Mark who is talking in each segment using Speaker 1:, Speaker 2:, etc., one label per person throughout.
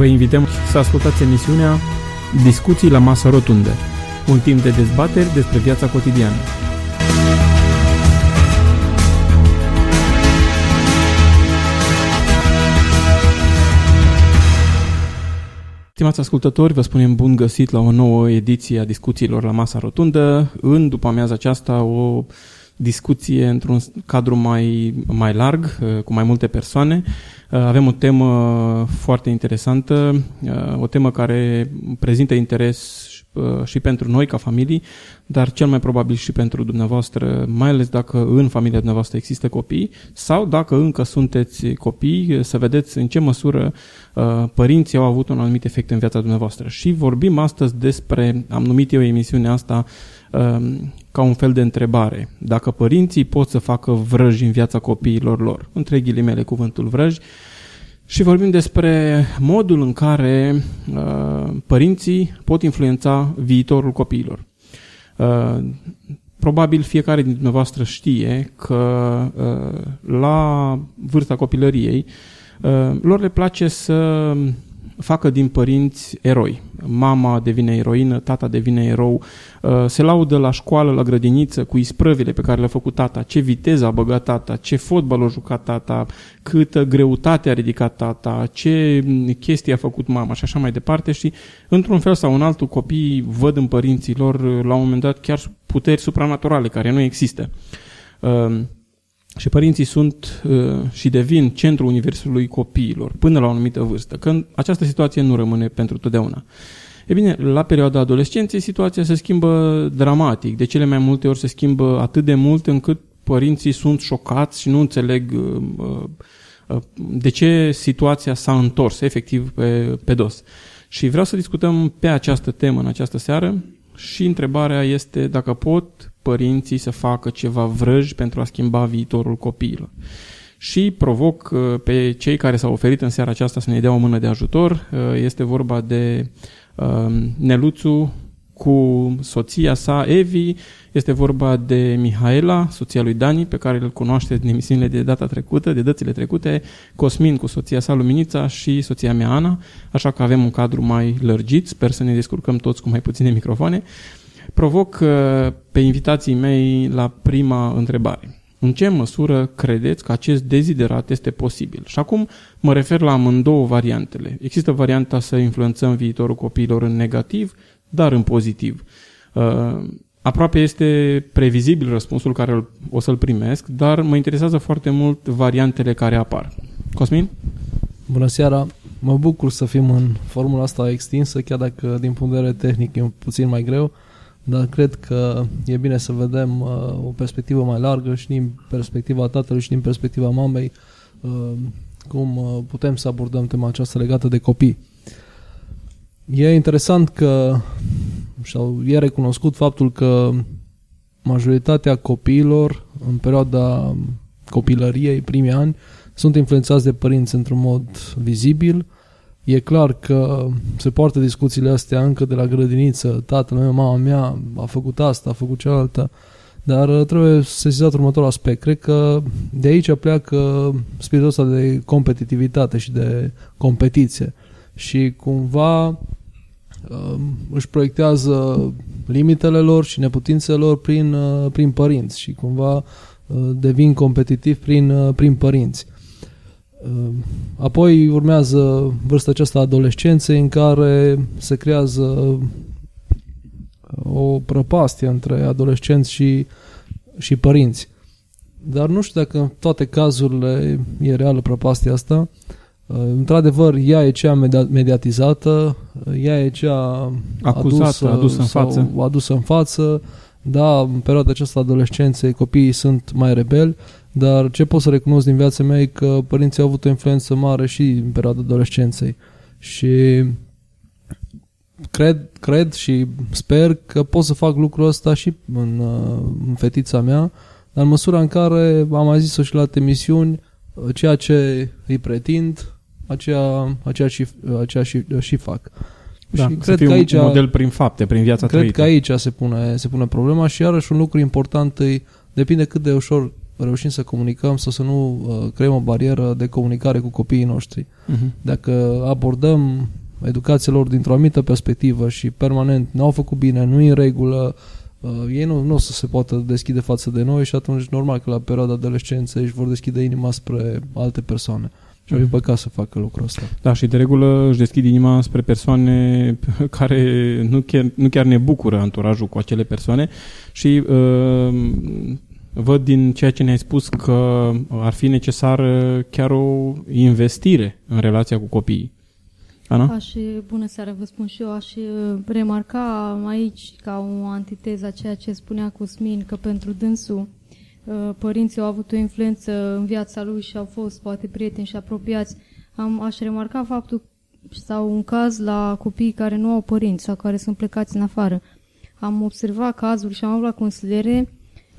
Speaker 1: Vă invităm să ascultați emisiunea Discuții la masă rotundă, un timp de dezbateri despre viața cotidiană. Stimați ascultători, vă spunem bun găsit la o nouă ediție a discuțiilor la masa rotundă. În după amiaza aceasta o discuție într-un cadru mai, mai larg, uh, cu mai multe persoane. Uh, avem o temă foarte interesantă, uh, o temă care prezintă interes și pentru noi ca familii, dar cel mai probabil și pentru dumneavoastră, mai ales dacă în familia dumneavoastră există copii sau dacă încă sunteți copii, să vedeți în ce măsură părinții au avut un anumit efect în viața dumneavoastră. Și vorbim astăzi despre, am numit eu emisiunea asta, Um, ca un fel de întrebare. Dacă părinții pot să facă vrăji în viața copiilor lor, între ghilimele cuvântul vrăji, și vorbim despre modul în care uh, părinții pot influența viitorul copiilor. Uh, probabil fiecare dintre dumneavoastră știe că uh, la vârsta copilăriei uh, lor le place să facă din părinți eroi. Mama devine eroină, tata devine erou, uh, se laudă la școală, la grădiniță cu isprăvile pe care le-a făcut tata, ce viteză a băgat tata, ce fotbal a jucat tata, câtă greutate a ridicat tata, ce chestii a făcut mama și așa mai departe și într-un fel sau în altul copiii văd în părinții lor la un moment dat chiar puteri supranaturale care nu există. Uh, și părinții sunt uh, și devin centrul universului copiilor până la o anumită vârstă, când această situație nu rămâne pentru totdeauna. E bine, la perioada adolescenței situația se schimbă dramatic. De cele mai multe ori se schimbă atât de mult încât părinții sunt șocați și nu înțeleg uh, uh, de ce situația s-a întors efectiv pe, pe dos. Și vreau să discutăm pe această temă în această seară și întrebarea este dacă pot părinții să facă ceva vrăj pentru a schimba viitorul copiilor. Și provoc uh, pe cei care s-au oferit în seara aceasta să ne dea o mână de ajutor. Uh, este vorba de um, Neluțu cu soția sa, Evi, este vorba de Mihaela, soția lui Dani, pe care îl cunoaște din emisiunile de data trecută, de dățile trecute, Cosmin cu soția sa Luminița și soția mea Ana, așa că avem un cadru mai lărgit, sper să ne descurcăm toți cu mai puține microfoane. Provoc uh, pe invitații mei la prima întrebare. În ce măsură credeți că acest deziderat este posibil? Și acum mă refer la amândouă variantele. Există varianta să influențăm viitorul copiilor în negativ, dar în pozitiv. Uh, aproape este previzibil răspunsul care o să-l primesc, dar mă interesează foarte mult variantele care apar. Cosmin?
Speaker 2: Bună seara! Mă bucur să fim în formula asta extinsă, chiar dacă din punct de vedere tehnic e puțin mai greu. Uh, dar cred că e bine să vedem uh, o perspectivă mai largă și din perspectiva tatălui și din perspectiva mamei uh, cum uh, putem să abordăm tema aceasta legată de copii. E interesant că sau e recunoscut faptul că majoritatea copiilor în perioada copilăriei, primii ani, sunt influențați de părinți într-un mod vizibil, E clar că se poartă discuțiile astea încă de la grădiniță. Tatăl meu, mama mea a făcut asta, a făcut cealaltă. Dar uh, trebuie sesizat următorul aspect. Cred că de aici pleacă spiritul ăsta de competitivitate și de competiție. Și cumva um, își proiectează limitele lor și neputințele lor prin, uh, prin părinți și cumva uh, devin competitiv prin, prin părinți. Ehm, apoi urmează vârsta aceasta adolescenței în care se creează uh, o prăpastie între adolescenți și, și părinți. Dar nu știu dacă în toate cazurile e reală prăpastia asta. Ehm, într-adevăr, ea e cea mediatizată, ea e cea
Speaker 1: acuzată, adusă, adusă în față.
Speaker 2: adusă în față. Da, în perioada aceasta adolescenței copiii sunt mai rebeli, dar ce pot să recunosc din viața mea e că părinții au avut o influență mare și în perioada adolescenței. Și cred, cred și sper că pot să fac lucrul ăsta și în, uh, în fetița mea, dar în măsura în care am mai zis-o și la emisiuni, uh, ceea ce îi pretind, aceea, aceea, și, aceea și, și fac.
Speaker 1: Da, și cred că aici, un model prin fapte, prin viața
Speaker 2: Cred
Speaker 1: trăită.
Speaker 2: că aici se pune, se pune problema și iarăși un lucru important îi depinde cât de ușor reușim să comunicăm sau să nu uh, creăm o barieră de comunicare cu copiii noștri. Uh-huh. Dacă abordăm educația lor dintr-o anumită perspectivă și permanent nu au făcut bine, nu e în regulă, uh, ei nu, nu o să se poată deschide față de noi și atunci normal că la perioada adolescenței își vor deschide inima spre alte persoane. Și ar fi păcat să facă lucrul ăsta.
Speaker 1: Da, și de regulă își deschid inima spre persoane care nu chiar, nu chiar ne bucură anturajul cu acele persoane și uh, văd din ceea ce ne-ai spus că ar fi necesar chiar o investire în relația cu copiii. Ana?
Speaker 3: Aș, bună seara, vă spun și eu, aș remarca aici ca o antiteză a ceea ce spunea Cosmin, că pentru dânsul Uh, părinții au avut o influență în viața lui și au fost poate prieteni și apropiați. Am, aș remarca faptul sau un caz la copiii care nu au părinți sau care sunt plecați în afară. Am observat cazuri și am avut la consiliere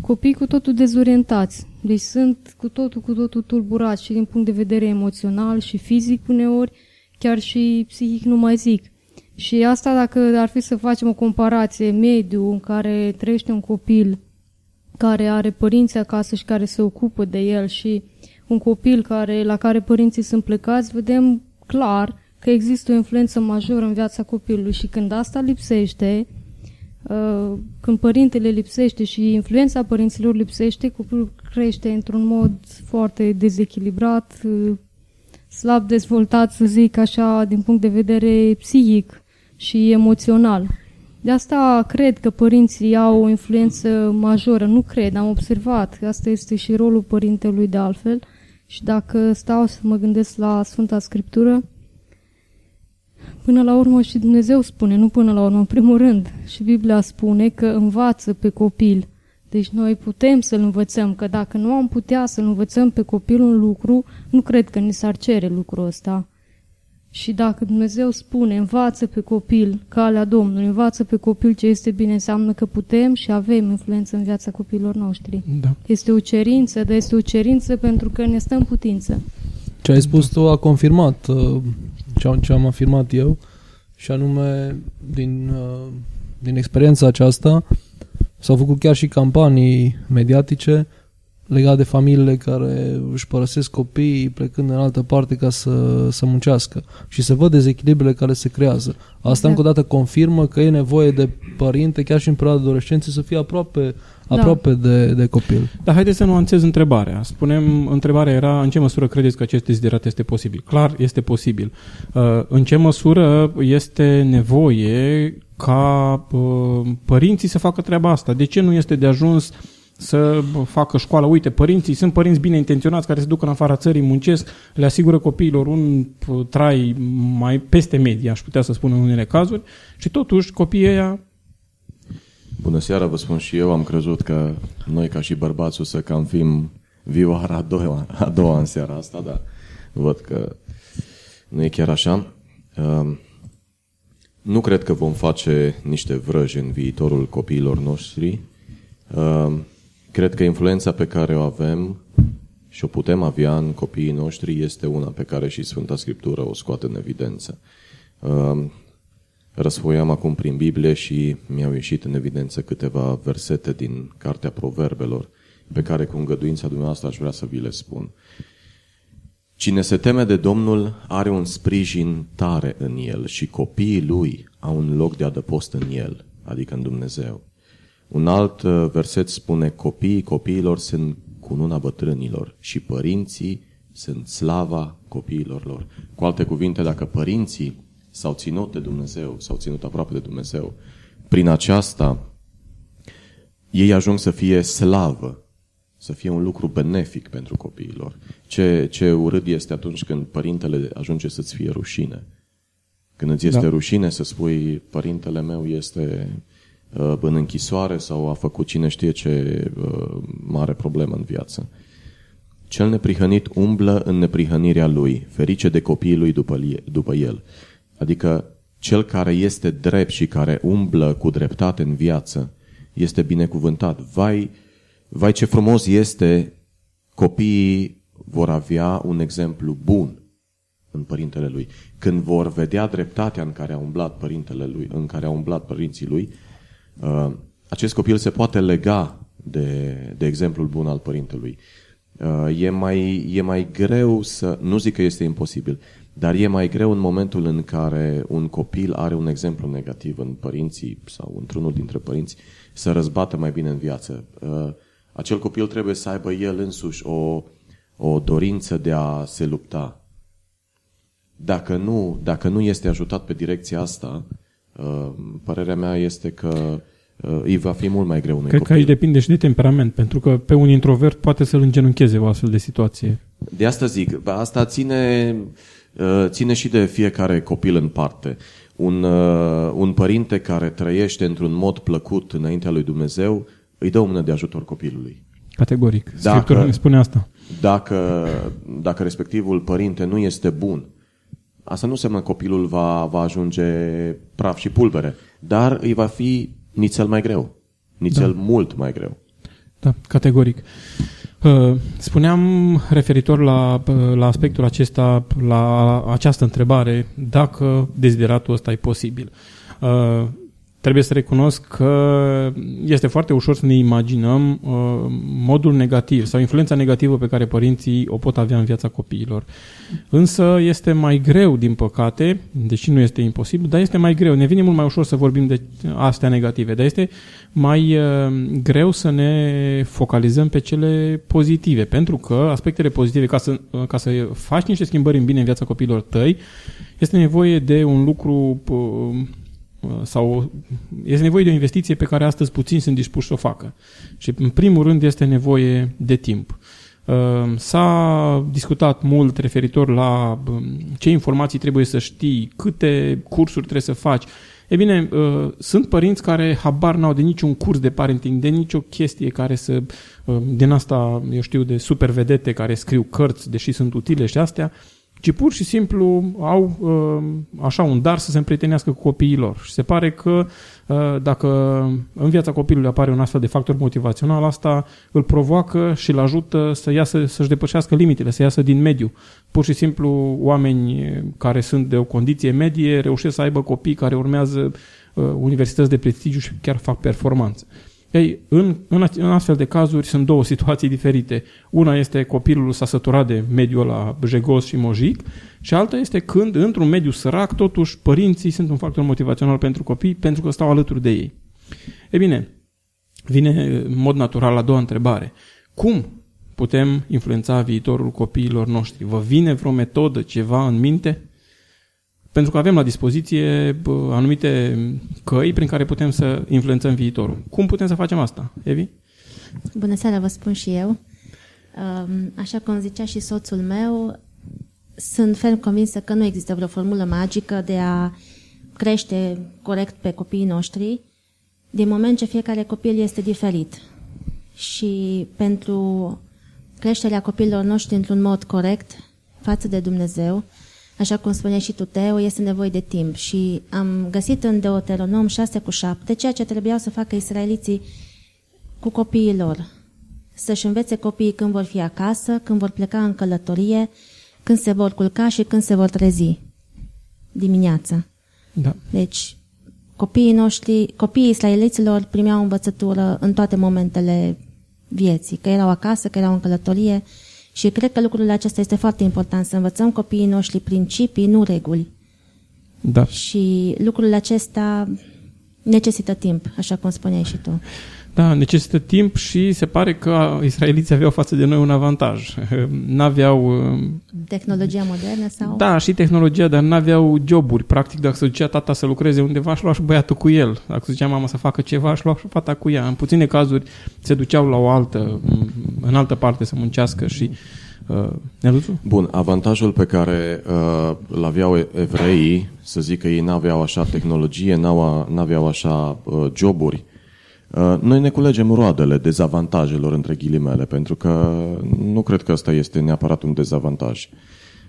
Speaker 3: copii cu totul dezorientați. Deci sunt cu totul, cu totul tulburați și din punct de vedere emoțional și fizic uneori, chiar și psihic nu mai zic. Și asta dacă ar fi să facem o comparație mediu în care trăiește un copil care are părinți acasă și care se ocupă de el și un copil care, la care părinții sunt plecați, vedem clar că există o influență majoră în viața copilului și când asta lipsește, uh, când părintele lipsește și influența părinților lipsește, copilul crește într-un mod foarte dezechilibrat, uh, slab dezvoltat, să zic așa, din punct de vedere psihic și emoțional. De asta cred că părinții au o influență majoră. Nu cred, am observat. Asta este și rolul părintelui de altfel. Și dacă stau să mă gândesc la Sfânta Scriptură, până la urmă și Dumnezeu spune, nu până la urmă, în primul rând, și Biblia spune că învață pe copil. Deci noi putem să-l învățăm, că dacă nu am putea să-l învățăm pe copil un lucru, nu cred că ni s-ar cere lucrul ăsta. Și dacă Dumnezeu spune, învață pe copil calea Domnului, învață pe copil ce este bine, înseamnă că putem și avem influență în viața copiilor noștri.
Speaker 1: Da.
Speaker 3: Este o cerință, dar este o cerință pentru că ne stăm putință.
Speaker 2: Ce ai spus tu a confirmat uh, ce am afirmat eu și anume din, uh, din experiența aceasta s-au făcut chiar și campanii mediatice legat de familiile care își părăsesc copiii plecând în altă parte ca să, să muncească și să văd dezechilibrele care se creează. Asta exact. încă o dată confirmă că e nevoie de părinte, chiar și în perioada adolescenței, să fie aproape, da. aproape de, de copil.
Speaker 1: Dar haideți să nuanțez întrebarea. Spunem, întrebarea era în ce măsură credeți că acest deziderat este posibil? Clar, este posibil. Uh, în ce măsură este nevoie ca uh, părinții să facă treaba asta? De ce nu este de ajuns să facă școală. Uite, părinții sunt părinți bine intenționați care se duc în afara țării, muncesc, le asigură copiilor un trai mai peste medie, aș putea să spun în unele cazuri, și totuși copiii ăia
Speaker 4: Bună seara, vă spun și eu, am crezut că noi ca și bărbați o să cam fim vioara a doua, a doua în seara asta, dar văd că nu e chiar așa. Um, nu cred că vom face niște vrăji în viitorul copiilor noștri. Um, Cred că influența pe care o avem și o putem avea în copiii noștri este una pe care și Sfânta Scriptură o scoate în evidență. Răsfoiam acum prin Biblie și mi-au ieșit în evidență câteva versete din Cartea Proverbelor, pe care cu îngăduința dumneavoastră aș vrea să vi le spun. Cine se teme de Domnul are un sprijin tare în el și copiii lui au un loc de adăpost în el, adică în Dumnezeu. Un alt uh, verset spune, copiii copiilor sunt cununa bătrânilor și părinții sunt slava copiilor lor. Cu alte cuvinte, dacă părinții s-au ținut de Dumnezeu, s-au ținut aproape de Dumnezeu, prin aceasta ei ajung să fie slavă, să fie un lucru benefic pentru copiilor. Ce, ce urât este atunci când părintele ajunge să-ți fie rușine. Când îți este da. rușine să spui, părintele meu este Uh, în închisoare sau a făcut cine știe ce uh, mare problemă în viață. Cel neprihănit umblă în neprihănirea lui, ferice de copiii lui după, după el. Adică cel care este drept și care umblă cu dreptate în viață este binecuvântat. Vai, vai ce frumos este copiii vor avea un exemplu bun în părintele lui. Când vor vedea dreptatea în care a umblat părintele lui, în care a umblat părinții lui, Uh, acest copil se poate lega de, de exemplul bun al părintelui. Uh, e mai, e mai greu să, nu zic că este imposibil, dar e mai greu în momentul în care un copil are un exemplu negativ în părinții sau într-unul dintre părinți să răzbată mai bine în viață. Uh, acel copil trebuie să aibă el însuși o, o dorință de a se lupta. Dacă nu, dacă nu este ajutat pe direcția asta, uh, părerea mea este că uh, îi va fi mult mai greu unui
Speaker 1: Cred
Speaker 4: copil.
Speaker 1: că aici depinde și de temperament, pentru că pe un introvert poate să-l îngenuncheze o astfel de situație.
Speaker 4: De asta zic, asta ține, uh, ține și de fiecare copil în parte. Un, uh, un părinte care trăiește într-un mod plăcut înaintea lui Dumnezeu îi dă o mână de ajutor copilului.
Speaker 1: Categoric.
Speaker 4: Dacă-
Speaker 1: Scriptura ne spune asta.
Speaker 4: Dacă, dacă respectivul părinte nu este bun, asta nu înseamnă că copilul va, va ajunge praf și pulbere, dar îi va fi nițel mai greu. Nițel da. mult mai greu.
Speaker 1: Da, categoric. Uh, Spuneam referitor la, uh, la aspectul acesta, la această întrebare, dacă dezideratul ăsta e posibil. Uh, Trebuie să recunosc că este foarte ușor să ne imaginăm uh, modul negativ sau influența negativă pe care părinții o pot avea în viața copiilor. Însă este mai greu, din păcate, deși nu este imposibil, dar este mai greu. Ne vine mult mai ușor să vorbim de astea negative, dar este mai uh, greu să ne focalizăm pe cele pozitive, pentru că aspectele pozitive, ca să, uh, ca să faci niște schimbări în bine în viața copiilor tăi, este nevoie de un lucru uh, sau este nevoie de o investiție pe care astăzi puțini sunt dispuși să o facă. Și în primul rând este nevoie de timp. Uh, S-a discutat mult referitor la um, ce informații trebuie să știi, câte cursuri trebuie să faci. E bine, uh, sunt părinți care habar n-au de niciun curs de parenting, de nicio chestie care să, uh, din asta, eu știu, de supervedete care scriu cărți, deși sunt utile și astea, ci pur și simplu au uh, așa un dar să se împrietenească cu copiii lor. Și se pare că uh, dacă în viața copilului apare un astfel de factor motivațional, asta îl provoacă și îl ajută să iasă, să-și depășească limitele, să iasă din mediu. Pur și simplu oameni care sunt de o condiție medie reușesc să aibă copii care urmează uh, universități de prestigiu și chiar fac performanță. Ei, în, în, în astfel de cazuri sunt două situații diferite. Una este copilul s-a săturat de mediul ăla jegos și mojic și alta este când, într-un mediu sărac, totuși părinții sunt un factor motivațional pentru copii pentru că stau alături de ei. E bine, vine în mod natural la a doua întrebare. Cum putem influența viitorul copiilor noștri? Vă vine vreo metodă, ceva în minte? Pentru că avem la dispoziție bă, anumite căi prin care putem să influențăm viitorul. Cum putem să facem asta, Evi?
Speaker 5: Bună seara, vă spun și eu. Um, Așa cum zicea și soțul meu, sunt ferm convinsă că nu există vreo formulă magică de a crește corect pe copiii noștri, din moment ce fiecare copil este diferit. Și pentru creșterea copiilor noștri într-un mod corect față de Dumnezeu, așa cum spunea și tu, Teo, este nevoie de timp. Și am găsit în Deuteronom 6 cu 7 ceea ce trebuiau să facă israeliții cu copiii lor. Să-și învețe copiii când vor fi acasă, când vor pleca în călătorie, când se vor culca și când se vor trezi dimineața.
Speaker 1: Da.
Speaker 5: Deci, copiii noștri, copiii israeliților primeau învățătură în toate momentele vieții, că erau acasă, că erau în călătorie și cred că lucrul acesta este foarte important, să învățăm copiii noștri principii, nu reguli.
Speaker 1: Da.
Speaker 5: Și lucrul acesta necesită timp, așa cum spuneai și tu.
Speaker 1: Da, necesită timp și se pare că israeliții aveau față de noi un avantaj. N-aveau...
Speaker 5: Tehnologia modernă sau...
Speaker 1: Da, și tehnologia, dar n-aveau joburi. Practic, dacă se ducea tata să lucreze undeva, aș lua și băiatul cu el. Dacă se ducea mama să facă ceva, aș lua și fata cu ea. În puține cazuri se duceau la o altă, în altă parte să muncească și... Uh, Neluțu?
Speaker 4: Bun, avantajul pe care uh, îl aveau evreii, să zic că ei n-aveau așa tehnologie, n-au- n-aveau așa uh, joburi, uh, noi ne culegem roadele dezavantajelor între ghilimele, pentru că nu cred că asta este neapărat un dezavantaj.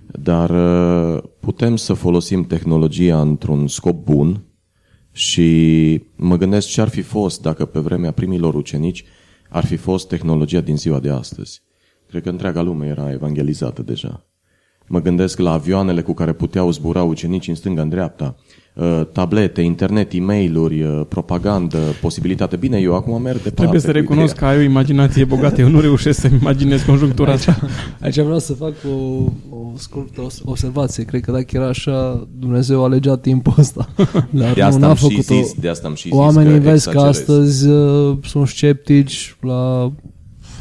Speaker 4: Dar uh, putem să folosim tehnologia într-un scop bun și mă gândesc ce ar fi fost dacă pe vremea primilor ucenici ar fi fost tehnologia din ziua de astăzi. Cred că întreaga lume era evangelizată deja. Mă gândesc la avioanele cu care puteau zbura ucenici în stânga, în dreapta, uh, tablete, internet, e-mail-uri, uh, propagandă, posibilitate. Bine, eu acum merg departe.
Speaker 1: Trebuie să recunosc că ai o imaginație bogată. Eu nu reușesc să-mi imaginez conjunctura asta.
Speaker 2: Aici vreau să fac o, o scurtă observație. Cred că dacă era așa, Dumnezeu alegea timpul ăsta. Dar
Speaker 4: De
Speaker 2: nu,
Speaker 4: asta
Speaker 2: n-a
Speaker 4: am și
Speaker 2: făcut-o.
Speaker 4: zis, de asta am și zis
Speaker 2: Oamenii
Speaker 4: că
Speaker 2: vezi că
Speaker 4: exagerez.
Speaker 2: astăzi uh, sunt sceptici la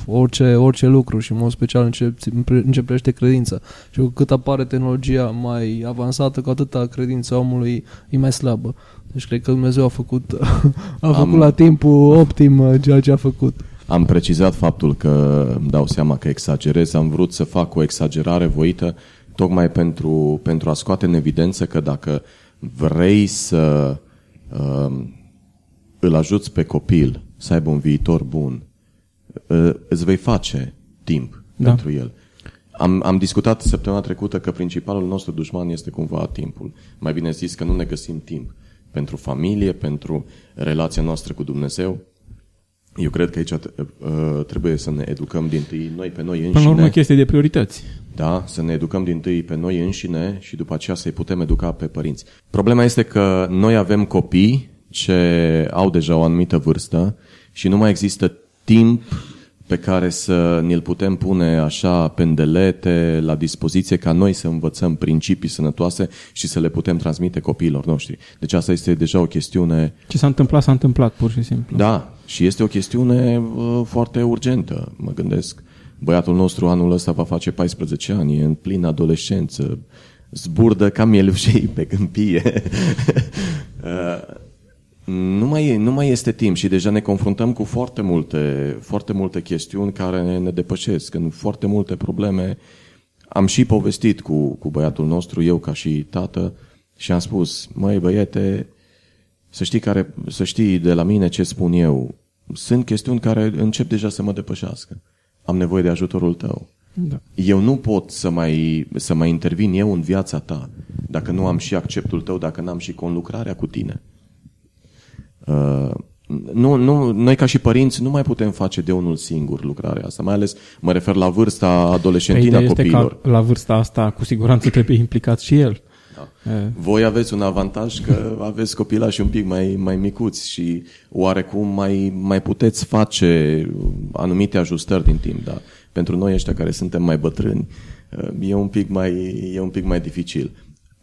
Speaker 2: orice, orice lucru și în mod special în ce, în ce privește credința. Și cu cât apare tehnologia mai avansată, cu atâta credința omului e mai slabă. Deci cred că Dumnezeu a făcut, a făcut
Speaker 4: Am-
Speaker 2: la timpul optim uh, ceea ce a făcut.
Speaker 4: Am precizat faptul că îmi dau seama că exagerez, am vrut să fac o exagerare voită tocmai pentru, pentru a scoate în evidență că dacă vrei să uh, îl ajuți pe copil să aibă un viitor bun, uh, îți vei face timp
Speaker 1: Da.
Speaker 4: da. pentru el. Am, am discutat săptămâna trecută că principalul nostru dușman este cumva timpul. Mai bine zis că nu ne găsim timp pentru familie, pentru relația noastră cu Dumnezeu. Eu cred că aici uh, trebuie să ne educăm din tâi noi pe noi
Speaker 1: Până la urmă,
Speaker 4: înșine.
Speaker 1: chestie de priorități.
Speaker 4: Da, să ne educăm din tâi pe noi înșine și după aceea să-i putem educa pe părinți. Problema este că noi avem copii ce au deja o anumită vârstă și nu mai există timp pe care să ne-l putem pune așa pendelete la dispoziție ca noi să învățăm principii sănătoase și să le putem transmite copiilor noștri. Deci asta este deja o chestiune
Speaker 1: Ce s-a întâmplat, s-a întâmplat, pur și simplu.
Speaker 4: da, și este o chestiune uh, foarte urgentă, mă gândesc. Băiatul nostru anul ăsta va face 14 ani, e în plină adolescență, zburdă ca mielușei pe câmpie. Uh, nu mai, e, nu mai este timp și deja ne confruntăm cu foarte multe, foarte multe chestiuni care ne, ne depășesc, în foarte multe probleme. Am și povestit cu, cu băiatul nostru, eu ca și tată, și am spus, măi băiete, să știi, care, să știi de la mine ce spun eu. Sunt chestiuni care încep deja să mă depășească. Am nevoie de ajutorul tău.
Speaker 1: Da.
Speaker 4: Eu nu pot să mai, să mai intervin eu în viața ta dacă nu am și acceptul tău, dacă n-am și conlucrarea cu tine. Uh, nu, nu, noi ca și părinți nu mai putem face de unul singur lucrarea asta, mai ales mă refer la vârsta adolescentină
Speaker 1: Ideea
Speaker 4: a
Speaker 1: este
Speaker 4: copiilor.
Speaker 1: că la vârsta asta cu siguranță trebuie implicat și el. Da.
Speaker 4: Voi aveți un avantaj că aveți copilași un pic mai, mai micuți și oarecum mai, mai puteți face anumite ajustări din timp, dar pentru noi ăștia care suntem mai bătrâni e un pic mai, e un pic mai dificil.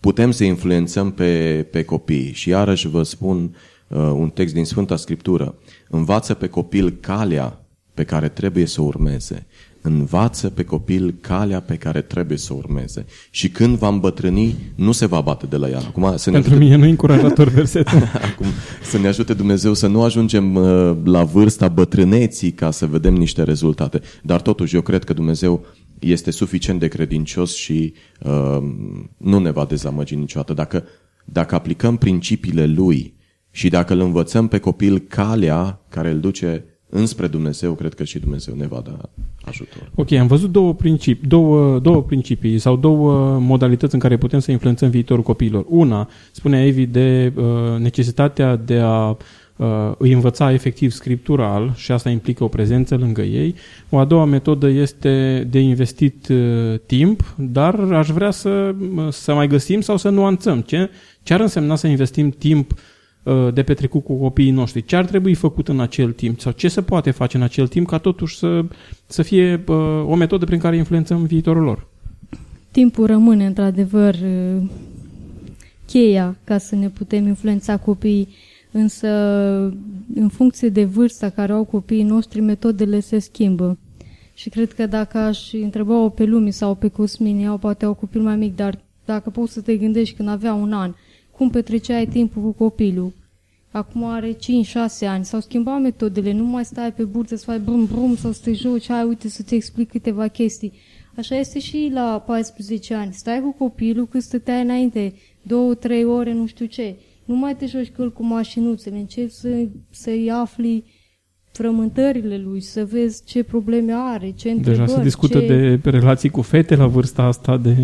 Speaker 4: Putem să influențăm pe, pe copii și iarăși vă spun uh, un text din Sfânta Scriptură. Învață pe copil calea pe care trebuie să o urmeze. Învață pe copil calea pe care trebuie să o urmeze. Și când va îmbătrâni, nu se va bate de la ea. Acum să ne
Speaker 1: Pentru
Speaker 4: ajute,
Speaker 1: mine nu e încurajator versetul.
Speaker 4: acum, să ne ajute Dumnezeu să nu ajungem uh, la vârsta bătrâneții ca să vedem niște rezultate. Dar totuși eu cred că Dumnezeu este suficient de credincios și uh, nu ne va dezamăgi niciodată. Dacă, dacă aplicăm principiile Lui și dacă îl învățăm pe copil calea care îl duce înspre Dumnezeu, cred că și Dumnezeu ne va da ajutor.
Speaker 1: Ok, am văzut două principii, două, două principii sau două modalități în care putem să influențăm viitorul copiilor. Una, spunea Evi, de uh, necesitatea de a uh, îi învăța efectiv scriptural și asta implică o prezență lângă ei. O a doua metodă este de investit uh, timp, dar aș vrea să, să mai găsim sau să nuanțăm. Ce, ce ar însemna să investim timp uh, de petrecut cu copiii noștri? Ce ar trebui făcut în acel timp? Sau ce se poate face în acel timp ca totuși să, să fie uh, o metodă prin care influențăm viitorul lor?
Speaker 3: Timpul rămâne într-adevăr uh, cheia ca să ne putem influența copiii, însă în funcție de vârsta care au copiii noștri, metodele se schimbă. Și cred că dacă aș întreba-o pe Lumi sau pe Cosmin, au poate au copil mai mic, dar dacă poți să te gândești când avea un an, cum petreceai timpul cu copilul? Acum are 5-6 ani, s-au schimbat metodele, nu mai stai pe burtă să faci brum brum sau să te joci, hai uite să-ți explic câteva chestii. Așa este și la 14 ani. Stai cu copilul cât stăteai înainte, două, trei ore, nu știu ce. Nu mai te joci cu el cu mașinuțele, începi să, să-i afli frământările lui, să vezi ce probleme are, ce întrebări.
Speaker 1: Deja se discută
Speaker 3: ce...
Speaker 1: de relații cu fete la vârsta asta de...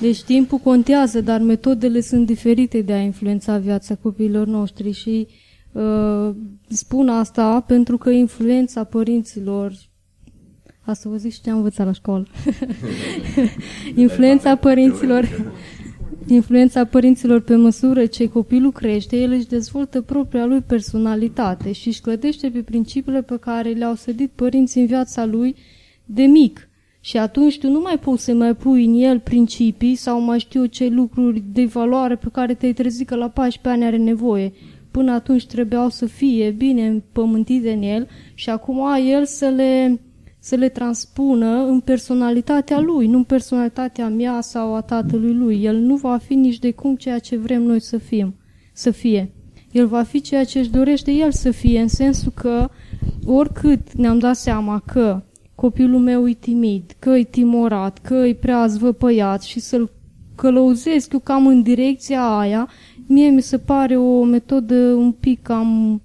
Speaker 3: Deci timpul contează, dar metodele sunt diferite de a influența viața copiilor noștri și uh, spun asta pentru că influența părinților Asta vă zic și ce am învățat la școală. influența părinților influența părinților pe măsură ce copilul crește, el își dezvoltă propria lui personalitate și își clădește pe principiile pe care le-au sădit părinții în viața lui de mic. Și atunci tu nu mai poți să mai pui în el principii sau mai știu ce lucruri de valoare pe care te-ai trezit că la 14 ani are nevoie. Până atunci trebuiau să fie bine împământite în el și acum el să le să le transpună în personalitatea lui, nu în personalitatea mea sau a tatălui lui. El nu va fi nici de cum ceea ce vrem noi să fim, să fie. El va fi ceea ce își dorește el să fie, în sensul că oricât ne-am dat seama că copilul meu e timid, că e timorat, că e prea zvăpăiat și să-l călăuzesc eu cam în direcția aia, mie mi se pare o metodă un pic cam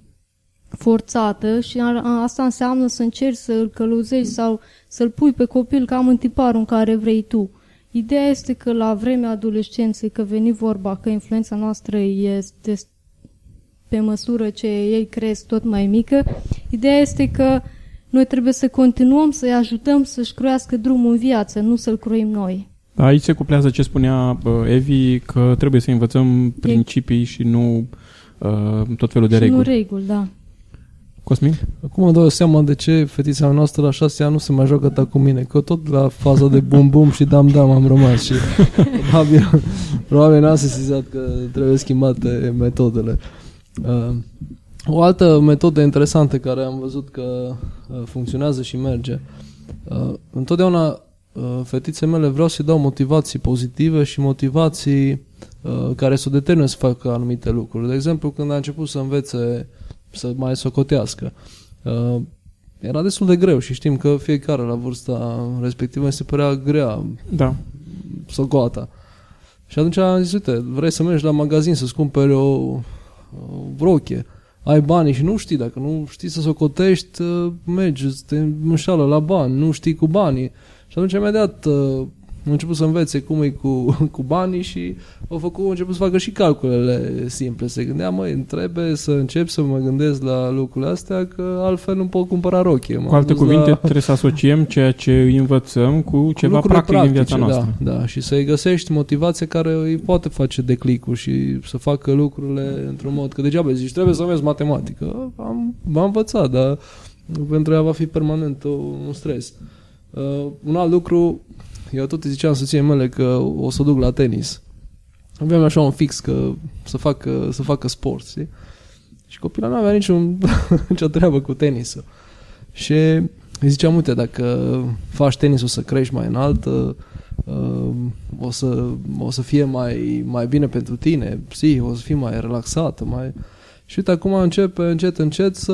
Speaker 3: forțată și asta înseamnă să încerci să îl căluzești sau să-l pui pe copil cam în tiparul în care vrei tu. Ideea este că la vremea adolescenței, că veni vorba că influența noastră este pe măsură ce ei cresc tot mai mică, ideea este că noi trebuie să continuăm să-i ajutăm să-și croiască drumul în viață, nu să-l croim noi.
Speaker 1: Aici se cuplează ce spunea Evi, că trebuie să învățăm principii și nu uh, tot felul de
Speaker 3: și
Speaker 1: reguli.
Speaker 3: nu reguli, da.
Speaker 1: Cosmin?
Speaker 2: Acum îmi dau seama de ce fetița noastră la șase ani nu se mai joacă ta cu mine, că tot la faza de bum-bum și dam-dam am rămas și probabil, probabil n-am sesizat că trebuie schimbate metodele. Uh, o altă metodă interesantă care am văzut că uh, funcționează și merge. Uh, întotdeauna uh, fetițe mele vreau să-i dau motivații pozitive și motivații uh, care să o determine să facă anumite lucruri. De exemplu, când a început să învețe să mai socotească. Uh, era destul de greu și știm că fiecare la vârsta respectivă se părea grea
Speaker 1: Da.
Speaker 2: socoata. Și atunci am zis, uite, vrei să mergi la magazin să-ți cumperi o, o roche, ai banii și nu știi, dacă nu știi să socotești, uh, mergi, te înșală la bani, nu știi cu banii. Și atunci imediat uh, a început să învețe cum e cu, cu banii și au făcut, a început să facă și calculele simple. Se gândea, măi, trebuie să încep să mă gândesc la lucrurile astea, că altfel nu pot cumpăra rochie.
Speaker 1: Cu alte cuvinte, la... trebuie să asociem ceea ce îi învățăm cu, cu ceva practic practice, din viața noastră.
Speaker 2: Da, da, și să-i găsești motivație care îi poate face declicul și să facă lucrurile într-un mod, că degeaba zici, trebuie să înveți matematică. Am, am învățat, dar pentru ea va fi permanent un stres. Uh, un alt lucru eu tot ziceam soției mele că o să duc la tenis. Aveam așa un fix că să facă, să facă sport, știi? Și copila nu avea niciun, nicio treabă cu tenisul. Și îi ziceam, uite, dacă faci tenis o să crești mai înalt, uh, o, să, o să fie mai, mai bine pentru tine, psih, o să fii mai relaxată, mai... Și uite, acum începe încet, încet să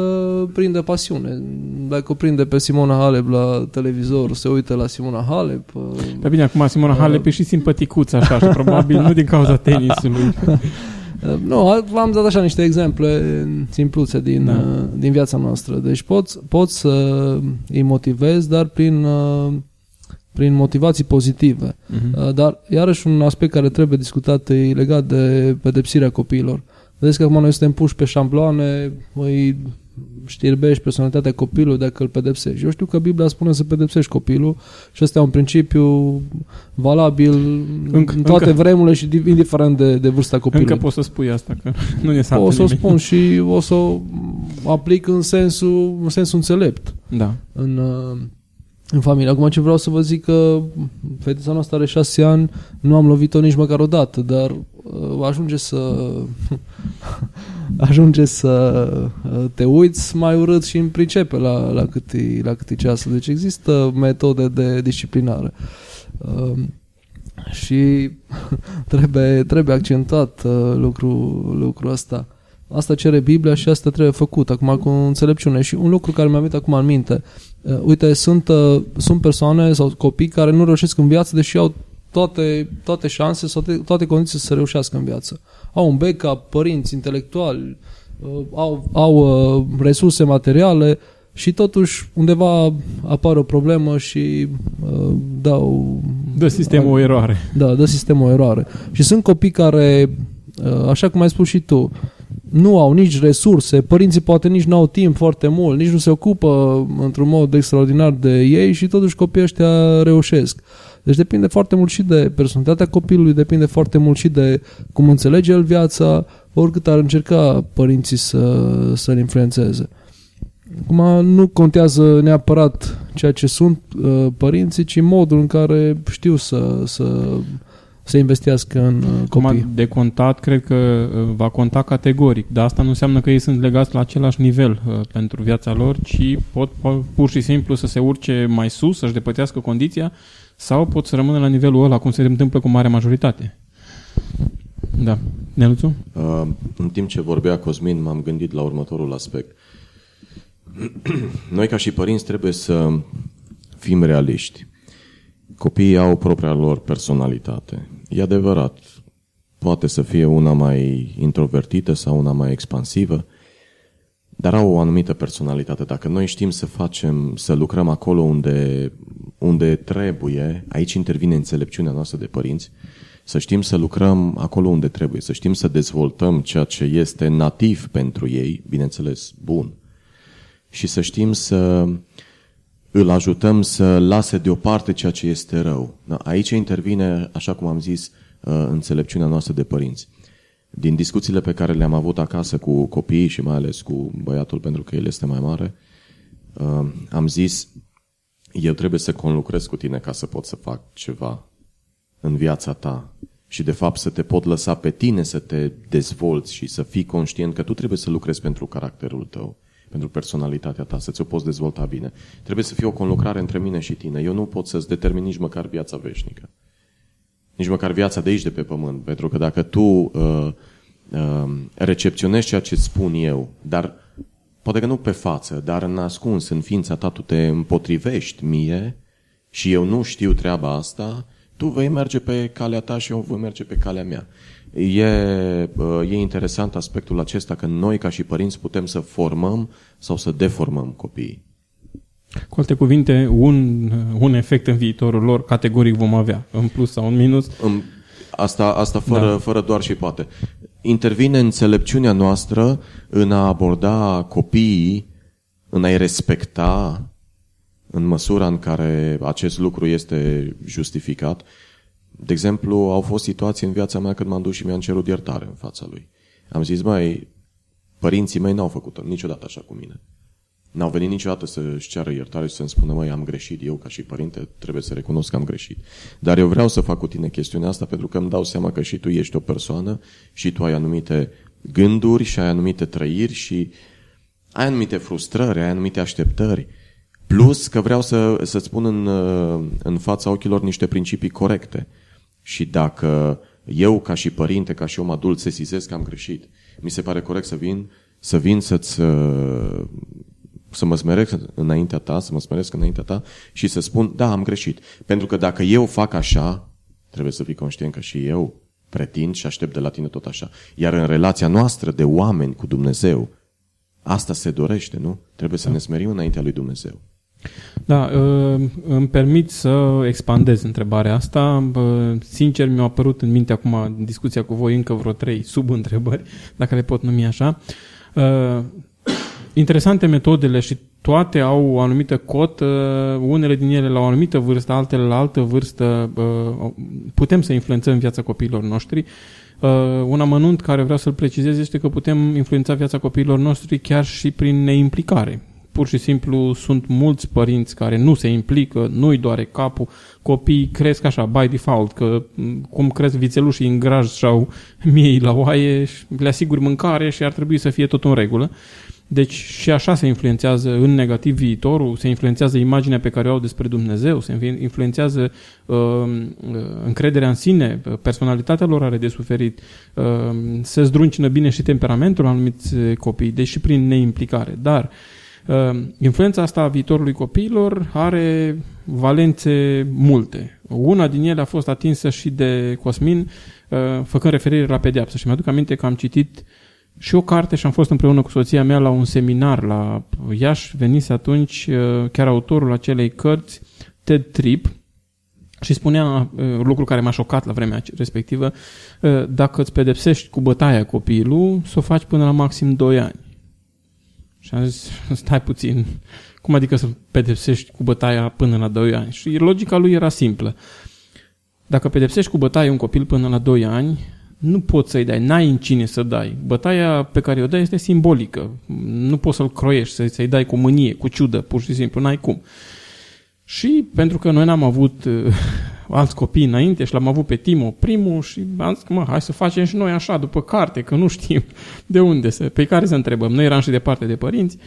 Speaker 2: prinde pasiune. Dacă o prinde pe Simona Halep la televizor, se uită la Simona Halep.
Speaker 1: Da bine, acum Simona uh, Halep e și simpaticuță așa și probabil nu din cauza tenisului.
Speaker 2: nu, v-am dat așa niște exemple simpluțe din, da. uh, din viața noastră. Deci poți, poți să îi motivezi, dar prin, uh, prin motivații pozitive. Uh-huh. Dar iarăși un aspect care trebuie discutat e legat de pedepsirea copiilor. Vedeți că acum noi suntem puși pe șamploane, îi știrbești personalitatea copilului dacă îl pedepsești. Eu știu că Biblia spune să pedepsești copilul și ăsta e un principiu valabil încă, în toate încă, vremurile și indiferent de, de vârsta copilului.
Speaker 1: Încă poți să spui asta, că nu ne
Speaker 2: O să o spun și o să o aplic în sensul, în sensul înțelept.
Speaker 1: Da.
Speaker 2: În, uh, în familie. Acum ce vreau să vă zic că fetița noastră are șase ani, nu am lovit-o nici măcar o dată, dar uh, ajunge să ajunge să uh, te uiți mai urât și în pricepe la, la, cât e, la cât e ceasul. Deci există metode de disciplinare. Uh, și trebuie, trebuie accentuat uh, lucrul, lucrul ăsta. Asta cere Biblia și asta trebuie făcut acum cu înțelepciune. Și un lucru care mi-a venit acum în minte, uh, uite, sunt, uh, sunt persoane sau copii care nu reușesc în viață, deși au toate, toate șanse sau toate, toate condiții să reușească în viață. Au un backup, părinți intelectuali, uh, au, au uh, resurse materiale și totuși undeva apare o problemă și uh, dau...
Speaker 1: Dă sistemul o eroare.
Speaker 2: Da, dă sistemul o eroare. Și sunt copii care, uh, așa cum ai spus și tu, nu au nici resurse, părinții poate nici nu au timp foarte mult, nici nu se ocupă într-un mod extraordinar de ei și totuși copiii ăștia reușesc. Deci depinde foarte mult și de personalitatea copilului, depinde foarte mult și de cum înțelege el viața, oricât ar încerca părinții să, să-l influențeze. Acum nu contează neapărat ceea ce sunt uh, părinții, ci modul în care știu să, să, să investească în uh, copii.
Speaker 1: Acum, de contat, cred că uh, va conta categoric, dar asta nu înseamnă că ei sunt legați la același nivel uh, pentru viața lor, ci pot, pot pur și simplu să se urce mai sus, să-și depătească condiția, sau pot să rămână la nivelul ăla, cum se întâmplă cu mare majoritate. Da. Neluțu?
Speaker 4: Uh, în timp ce vorbea Cosmin, m-am gândit la următorul aspect. Noi, ca și părinți, trebuie să fim realiști. Copiii au propria lor personalitate. E adevărat, poate să fie una mai introvertită sau una mai expansivă, dar au o anumită personalitate. Dacă noi știm să facem, să lucrăm acolo unde, unde trebuie, aici intervine înțelepciunea noastră de părinți, să știm să lucrăm acolo unde trebuie, să știm să dezvoltăm ceea ce este nativ pentru ei, bineînțeles, bun, și să știm să îl ajutăm să lase deoparte ceea ce este rău. Da, aici intervine, așa cum am zis, uh, înțelepciunea noastră de părinți. Din discuțiile pe care le-am avut acasă cu copiii și mai ales cu băiatul, pentru că el este mai mare, uh, am zis, eu trebuie să conlucrez cu tine ca să pot să fac ceva în viața ta și de fapt să te pot lăsa pe tine să te dezvolți și să fii conștient că tu trebuie să lucrezi pentru caracterul tău, pentru personalitatea ta, să ți-o poți dezvolta bine. Trebuie să fie o conlucrare între mine și tine. Eu nu pot să-ți determin nici măcar viața veșnică. Nici măcar viața de aici, de pe pământ. Pentru că dacă tu uh, uh, recepționezi ceea ce spun eu, dar poate că nu pe față, dar în ascuns, în ființa ta, tu te împotrivești mie și eu nu știu treaba asta, tu vei merge pe calea ta și eu voi merge pe calea mea. E, e interesant aspectul acesta că noi ca și părinți putem să formăm sau să deformăm copiii.
Speaker 1: Cu alte cuvinte, un, un efect în viitorul lor categoric vom avea, în plus sau în minus.
Speaker 4: Asta, asta fără, da. fără doar și poate. Intervine înțelepciunea noastră în a aborda copiii, în a-i respecta, în măsura în care acest lucru este justificat. De exemplu, au fost situații în viața mea când m-am dus și mi-am cerut iertare în fața lui. Am zis, mai părinții mei n-au făcut-o niciodată așa cu mine. N-au venit niciodată să-și ceară iertare și să-mi spună, măi, am greșit, eu ca și părinte trebuie să recunosc că am greșit. Dar eu vreau să fac cu tine chestiunea asta pentru că îmi dau seama că și tu ești o persoană și tu ai anumite gânduri și ai anumite trăiri și ai anumite frustrări, ai anumite așteptări Plus că vreau să, să spun în, în fața ochilor niște principii corecte. Și dacă eu, ca și părinte, ca și om adult, sesizez că am greșit, mi se pare corect să vin, să vin să-ți, să mă smeresc înaintea ta, să mă smeresc înaintea ta și să spun, da, am greșit. Pentru că dacă eu fac așa, trebuie să fii conștient că și eu pretind și aștept de la tine tot așa. Iar în relația noastră de oameni cu Dumnezeu, asta se dorește, nu? Trebuie să ne smerim înaintea lui Dumnezeu.
Speaker 1: Da, ă, îmi permit să expandez întrebarea asta. Sincer, mi-au apărut în minte acum, în discuția cu voi, încă vreo trei sub-întrebări, dacă le pot numi așa. Ă, interesante metodele și toate au o anumită cotă, unele din ele la o anumită vârstă, altele la altă vârstă. Ă, putem să influențăm viața copiilor noștri. Un amănunt care vreau să-l precizez este că putem influența viața copiilor noștri chiar și prin neimplicare pur și simplu sunt mulți părinți care nu se implică, nu-i doare capul, copiii cresc așa, by default, că cum cresc vițelușii în graj sau miei la oaie, le asiguri mâncare și ar trebui să fie tot în regulă. Deci și așa se influențează în negativ viitorul, se influențează imaginea pe care o au despre Dumnezeu, se influențează uh, încrederea în sine, personalitatea lor are de suferit, uh, se zdruncină bine și temperamentul anumiți copii, deși prin neimplicare. Dar uh, Ehm, influența asta a viitorului copiilor are valențe multe. Una din ele a fost atinsă și de Cosmin, ehm, făcând referire la pedeapsă. Și mi-aduc aminte că am citit și o carte și am fost împreună cu soția mea la un seminar la Iași. Venise atunci ehm, chiar autorul acelei cărți, Ted Tripp, Și spunea uh, lucru care m-a șocat la vremea respectivă, uh, dacă îți pedepsești cu bătaia copilul, să o faci până la maxim 2 ani. Și am zis, stai puțin, cum adică să pedepsești cu bătaia până la 2 ani? Și logica lui era simplă. Dacă pedepsești cu bătaia un copil până la 2 ani, nu poți să-i dai, n-ai în cine să dai. Bătaia pe care o dai este simbolică. Nu poți să-l croiești, să- să-i dai cu mânie, cu ciudă, pur și simplu, n-ai cum. Și pentru că noi n-am avut uh, alți copii înainte și l-am avut pe Timo primul și am zis că mă, hai să facem și noi așa, după carte, că nu știm de unde să, pe care să întrebăm. Noi eram și departe de părinți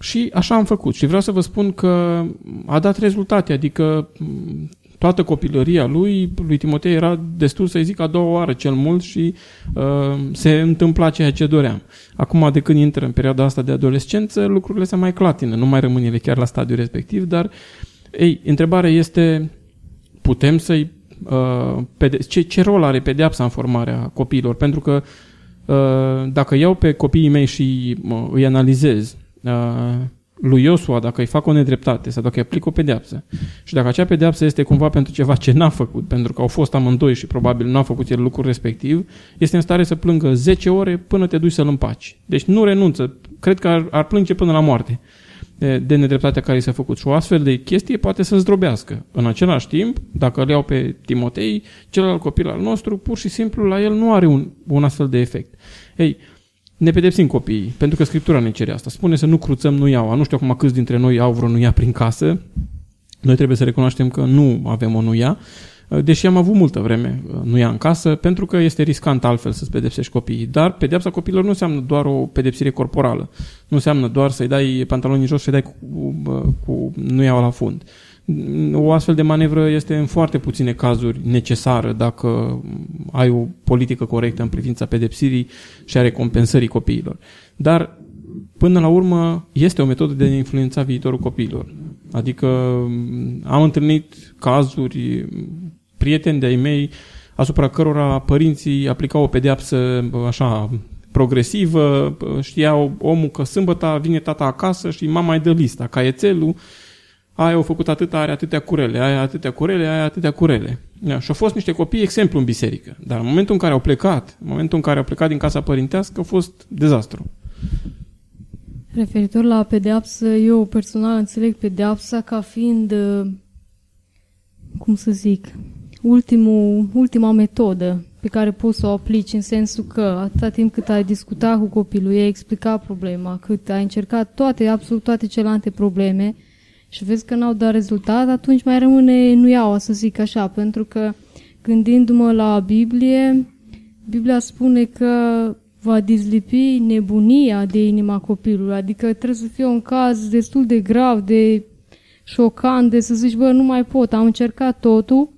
Speaker 1: și așa am făcut. Și vreau să vă spun că a dat rezultate, adică m, toată copilăria lui, lui Timotei era destul să-i zic a doua oară cel mult și uh, se întâmpla ceea ce doream. Acum, de când intră în perioada asta de adolescență, lucrurile se mai clatină, nu mai rămân ele chiar la stadiul respectiv, dar ei, întrebarea este, putem să-i uh, pede- ce, ce rol are pedeapsa în formarea copiilor? Pentru că uh, dacă iau pe copiii mei și uh, îi analizez, uh, lui Iosua, dacă îi fac o nedreptate sau dacă îi aplic o pedeapsă și dacă acea pedeapsă este cumva pentru ceva ce n-a făcut, pentru că au fost amândoi și probabil nu a făcut el lucrul respectiv, este în stare să plângă 10 ore până te duci să-l împaci. Deci nu renunță. Cred că ar, ar plânge până la moarte de, de nedreptatea care i s-a făcut. Și o astfel de chestie poate să zdrobească. În același timp, dacă îl iau pe Timotei, celălalt copil al nostru, pur și simplu la el nu are un, un astfel de efect. Ei, ne pedepsim copiii, pentru că Scriptura ne cere asta. Spune să nu cruțăm nuiaua. Nu știu acum câți dintre noi au vreo nuia prin casă. Noi trebuie să recunoaștem că nu avem o nuia, deși am avut multă vreme nuia în casă, pentru că este riscant altfel să-ți pedepsești copiii. Dar pedeapsa copiilor nu înseamnă doar o pedepsire corporală. Nu înseamnă doar să-i dai pantalonii jos și să-i dai cu, cu nuiaua la fund. O astfel de manevră este în foarte puține cazuri necesară dacă ai o politică corectă în privința pedepsirii și a recompensării copiilor. Dar, până la urmă, este o metodă de a influența viitorul copiilor. Adică am întâlnit cazuri, prieteni de-ai mei, asupra cărora părinții aplicau o pedeapsă așa progresivă, știau omul că sâmbătă vine tata acasă și mama îi dă lista, caietelul, aia au făcut atâta, are atâtea curele, aia atâtea curele, aia atâtea curele. Da, și au fost niște copii exemplu în biserică. Dar în momentul în care au plecat, în momentul în care au plecat din casa părintească, a fost dezastru.
Speaker 3: Referitor la pedeapsă, eu personal înțeleg pedeapsa ca fiind, uh, cum să zic, ultimul, ultima metodă pe care poți să o aplici în sensul că atâta timp cât ai discutat cu copilul, ai explicat problema, cât ai încercat toate, absolut toate celelalte probleme și vezi că n-au dat rezultat, atunci mai rămâne nuiaua, să zic așa, pentru că gândindu-mă la Biblie, Biblia spune că va dizlipi nebunia de inima copilului, adică trebuie să fie un caz destul de grav, de șocant, de să zici, bă, nu mai pot, am încercat totul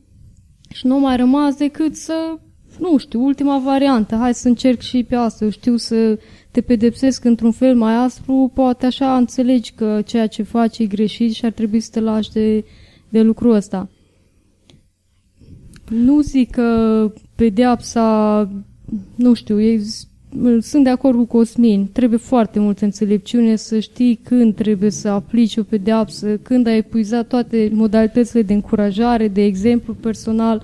Speaker 3: și nu mai rămas decât să, nu știu, ultima variantă, hai să încerc și pe asta, eu știu să te pedepsesc într-un fel mai aspru, poate așa înțelegi că ceea ce faci e greșit și ar trebui să te lași de, de lucrul ăsta. Nu zic că pedeapsa, nu știu, e, sunt de acord cu Cosmin, trebuie foarte multă înțelepciune să știi când trebuie să aplici o pedeapsă, când ai epuizat toate modalitățile de încurajare, de exemplu personal,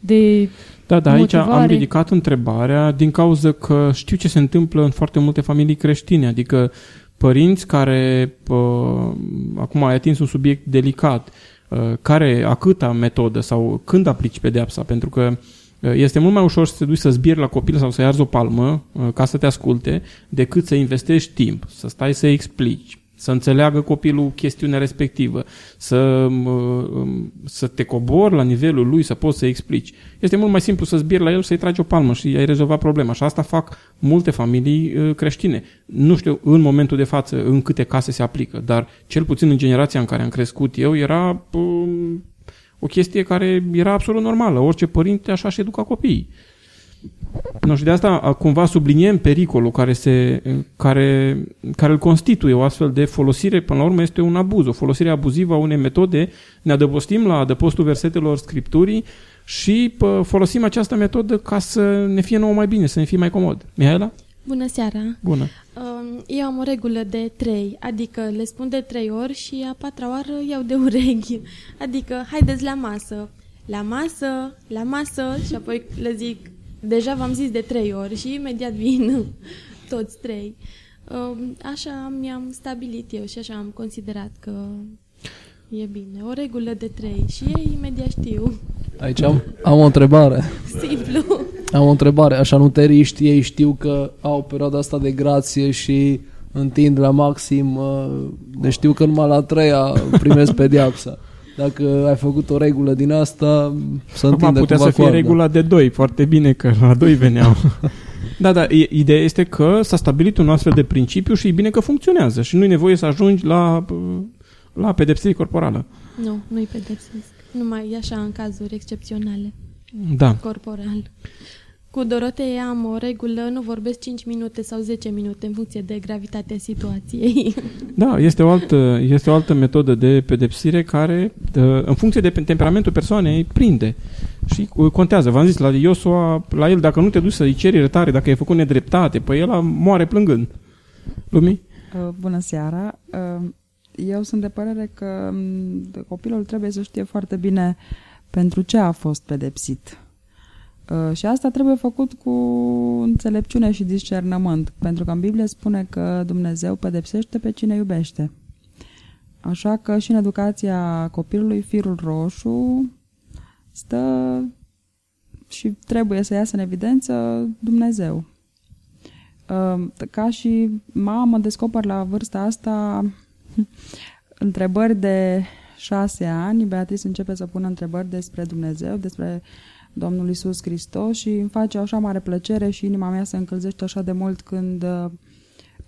Speaker 3: de
Speaker 1: Da, da, aici am
Speaker 3: motivare.
Speaker 1: ridicat întrebarea din cauza că știu ce se întâmplă în foarte multe familii creștine, adică părinți care, uh, acum ai atins un subiect delicat, uh, care, a câta metodă sau când aplici pedeapsa, pentru că uh, este mult mai ușor să te duci să zbieri la copil sau să-i arzi o palmă uh, ca să te asculte, decât să investești timp, să stai să explici, să înțeleagă copilul chestiunea respectivă, să, uh, să te cobori la nivelul lui, să poți să explici. Este mult mai simplu să zbieri la el, să-i tragi o palmă și ai rezolvat problema. Și asta fac multe familii uh, creștine. Nu știu în momentul de față în câte case se aplică, dar cel puțin în generația în care am crescut eu era um, o chestie care era absolut normală. Orice părinte așa și educa copiii. Nu, și de asta a, cumva subliniem pericolul care, se, care, care îl constituie o astfel de folosire, până la urmă este un abuz, o folosire abuzivă a unei metode, ne adăpostim la adăpostul versetelor Scripturii și pă, folosim această metodă ca să ne fie nouă mai bine, să ne fie mai comod. Mihaela?
Speaker 6: Bună seara!
Speaker 1: Bună!
Speaker 6: Um, Eu am o regulă de trei, adică le spun de trei ori și a patra oară iau de urechi. Adică, haideți la masă. la masă, la masă și apoi le zic, deja v-am zis de trei ori și imediat vin toți trei. Uh, Așa mi-am stabilit eu și așa am considerat că e bine. O regulă de trei și ei imediat știu.
Speaker 2: Aici am, am o întrebare.
Speaker 6: Simplu.
Speaker 2: Am o întrebare. Așa nuteriști, ei știu că au perioada asta de grație și întind la maxim, uh, deci știu că numai la a treia primesc pediapsa. Dacă ai făcut o regulă din asta, să
Speaker 1: Acum
Speaker 2: întinde
Speaker 1: putea
Speaker 2: cumva
Speaker 1: să fie
Speaker 2: coarda.
Speaker 1: regula de 2, foarte bine că la 2 veneau. da, da, i- ideea este că s-a stabilit un astfel de principiu și e bine că funcționează și nu e nevoie să ajungi la, la pedepsire corporală.
Speaker 6: Nu, nu-i pedepsesc. Numai așa în cazuri excepționale.
Speaker 1: Da.
Speaker 6: Corporal. Cu Dorotei am o regulă, nu vorbesc 5 minute sau 10 minute în funcție de gravitatea situației.
Speaker 1: Da, este o altă, este o altă metodă de pedepsire care, uh, în funcție de temperamentul persoanei, prinde. Și uh, contează. V-am zis, la Iosua, la el, dacă nu te duci să-i ceri iertare, dacă ai făcut nedreptate, păi el moare plângând. Lumii?
Speaker 7: Uh, Bună seara! Uh, Eu sunt de părere că m, copilul trebuie să știe foarte bine pentru ce a fost pedepsit. Uh, Și asta trebuie făcut cu înțelepciune și discernământ, pentru că în Biblie spune că Dumnezeu pedepsește pe cine iubește. Așa că și în educația copilului, firul roșu stă și trebuie să iasă în evidență Dumnezeu. Uh, Ca și mamă descoper la vârsta asta întrebări de șase ani. Beatrice începe să pună întrebări despre Dumnezeu, despre Domnul Isus Hristos și îmi face așa mare plăcere și inima mea se încălzește așa de mult când uh,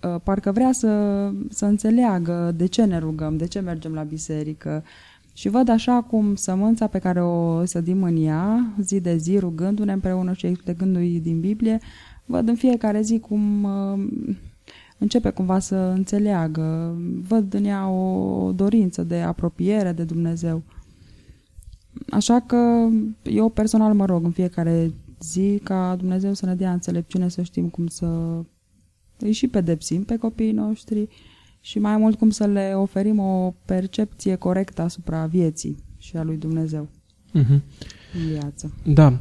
Speaker 7: uh, parcă vrea să, să înțeleagă de ce ne rugăm, de ce mergem la biserică. Și văd așa cum sămânța pe care o sădim în ea, zi de zi, rugându-ne împreună și explicându-i din Biblie, văd în fiecare zi cum uh, începe cumva să înțeleagă. Văd în ea o dorință de apropiere de Dumnezeu. Așa că eu personal mă rog în fiecare zi ca Dumnezeu să ne dea înțelepciune să știm cum să îi și pedepsim pe copiii noștri și mai mult cum să le oferim o percepție corectă asupra vieții și a lui Dumnezeu
Speaker 1: Uh-huh.
Speaker 7: În viață.
Speaker 1: Da,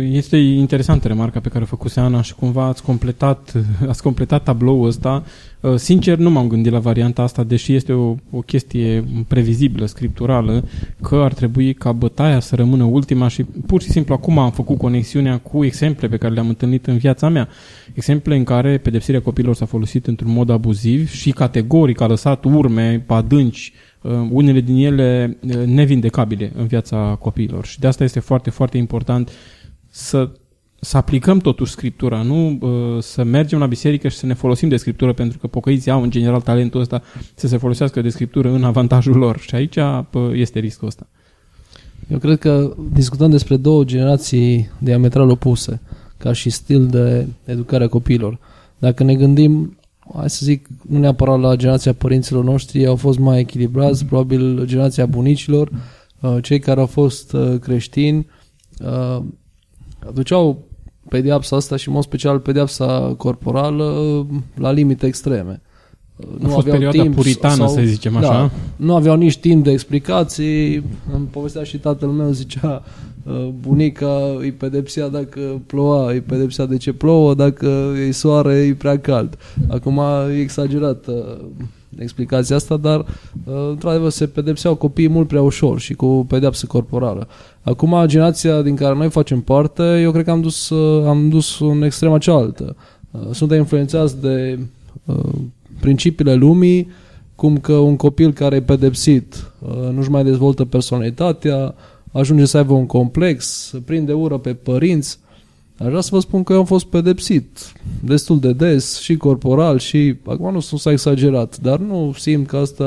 Speaker 1: este interesantă remarca pe care o făcuse Ana și cumva ați completat, ați completat tabloul ăsta. Sincer, nu m-am gândit la varianta asta, deși este o, o chestie previzibilă, scripturală, că ar trebui ca bătaia să rămână ultima și pur și simplu acum am făcut conexiunea cu exemple pe care le-am întâlnit în viața mea. Exemple în care pedepsirea copiilor s-a folosit într-un mod abuziv și categoric a lăsat urme adânci uh, unele din ele uh, nevindecabile în viața copiilor. Și de asta este foarte, foarte important să, să aplicăm totuși Scriptura, nu uh, să mergem la biserică și să ne folosim de Scriptură, pentru că pocăiții au în general talentul ăsta să se folosească de Scriptură în avantajul lor. Și aici uh, este riscul ăsta.
Speaker 2: Eu cred că discutăm despre două generații diametral opuse, ca și stil de educare a copiilor. Dacă ne gândim, hai să zic, nu neapărat la generația părinților noștri, au fost mai echilibrați, probabil generația bunicilor, uh, cei care au fost uh, creștini, uh, aduceau pediapsa asta și, în mod special, pediapsa corporală la limite extreme.
Speaker 1: A fost perioada puritană, să zicem așa.
Speaker 2: Da, nu aveau nici timp de explicații. Îmi povestea și tatăl meu, zicea uh, bunica îi pedepsea dacă ploua, îi pedepsea de ce plouă, dacă e soare, e prea cald. Acum e exagerat uh, explicația asta, dar uh, într-adevăr se pedepseau copiii mult prea ușor și cu pedeapsă corporală. Acum generația din care noi facem parte, eu cred că am dus, uh, am dus în extrema cealaltă. Uh, suntem influențați de uh, principiile lumii, cum că un copil care e pedepsit uh, nu-și mai dezvoltă personalitatea, ajunge să aibă un complex, prinde ură pe părinți. Aș vrea să vă spun că eu am fost pedepsit destul de des, și corporal, și acum nu sunt să exagerat, dar nu simt că asta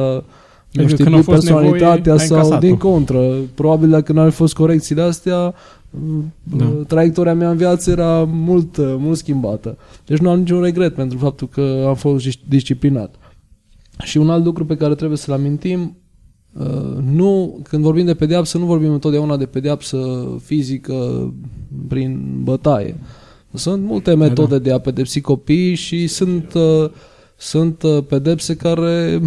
Speaker 2: nu
Speaker 1: Adică
Speaker 2: știu,
Speaker 1: când a fost
Speaker 2: personalitatea
Speaker 1: nevoie, ai
Speaker 2: sau
Speaker 1: încasat-o.
Speaker 2: din contră. Probabil dacă nu ar fi fost corecțiile astea,
Speaker 1: Da.
Speaker 2: da. traiectoria mea în viață era mult, mult schimbată. Deci nu am niciun regret pentru faptul că am fost dis- disciplinat. Și un alt lucru pe care trebuie să-l amintim, uh, nu, când vorbim de pedeapsă, nu vorbim întotdeauna de pedeapsă fizică prin bătaie. Sunt multe metode de a pedepsi copiii și sunt, uh, sunt uh, pedepse care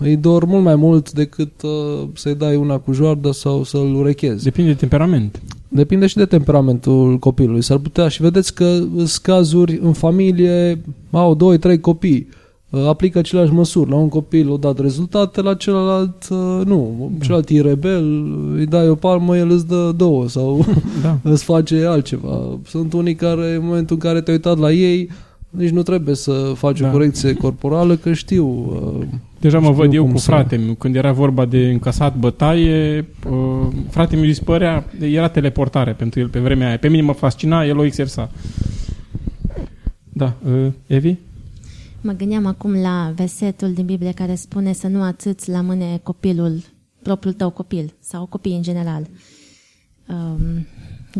Speaker 2: îi dor mult mai mult decât uh, să-i dai una cu joardă sau să-l urechezi.
Speaker 1: Depinde de temperament.
Speaker 2: Depinde și de temperamentul copilului. S-ar putea și vedeți că sunt cazuri în familie, au doi, trei copii, uh, aplică aceleași măsuri. La un copil o dat rezultate, la celălalt uh, nu. Da. Celălalt e rebel, îi dai o palmă, el îți dă două sau
Speaker 1: Da.
Speaker 2: îți face altceva. Sunt unii care, în momentul în care te-ai uitat la ei, nici nu trebuie să faci
Speaker 1: Da.
Speaker 2: o corecție corporală, că știu. Uh,
Speaker 1: Deja mă
Speaker 2: Știu
Speaker 1: văd eu
Speaker 2: cum
Speaker 1: cu
Speaker 2: să-
Speaker 1: frate meu. Când era vorba de încasat bătaie, uh, frate meu dispărea, era teleportare pentru el pe vremea aia. Pe mine mă fascina, el o exersa. Da, uh, Evi?
Speaker 5: Mă gândeam acum la versetul din Biblie care spune să nu atâți la mâne copilul, propriul tău copil sau copii în general. Um,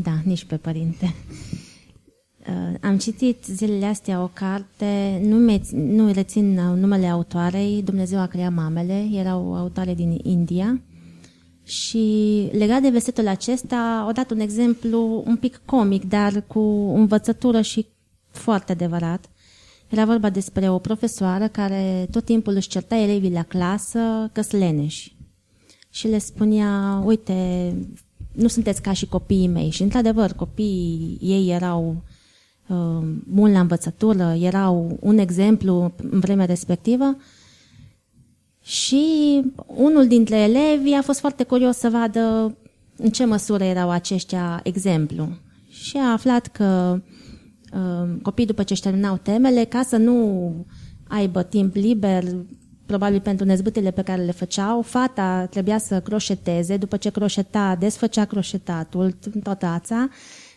Speaker 5: da, nici pe părinte. Uh, am citit zilele astea o carte, nu, me- nu rețin uh, numele autoarei, Dumnezeu a creat mamele, era o autoare din India și legat de versetul acesta, o dat un exemplu un pic comic, dar cu învățătură și foarte adevărat. Era vorba despre o profesoară care tot timpul își certa elevii la clasă că sunt leneși. Și le spunea, uite, nu sunteți ca și copiii mei. Și într-adevăr, copiii ei erau uh, buni la învățătură, erau un exemplu în vremea respectivă. Și unul dintre elevi a fost foarte curios să vadă în ce măsură erau aceștia exemplu. Și a aflat că uh, copiii după ce își terminau temele, ca să nu aibă timp liber, probabil pentru nezbâtele pe care le făceau, fata trebuia să croșeteze, după ce croșeta, desfăcea croșetatul, toată ața,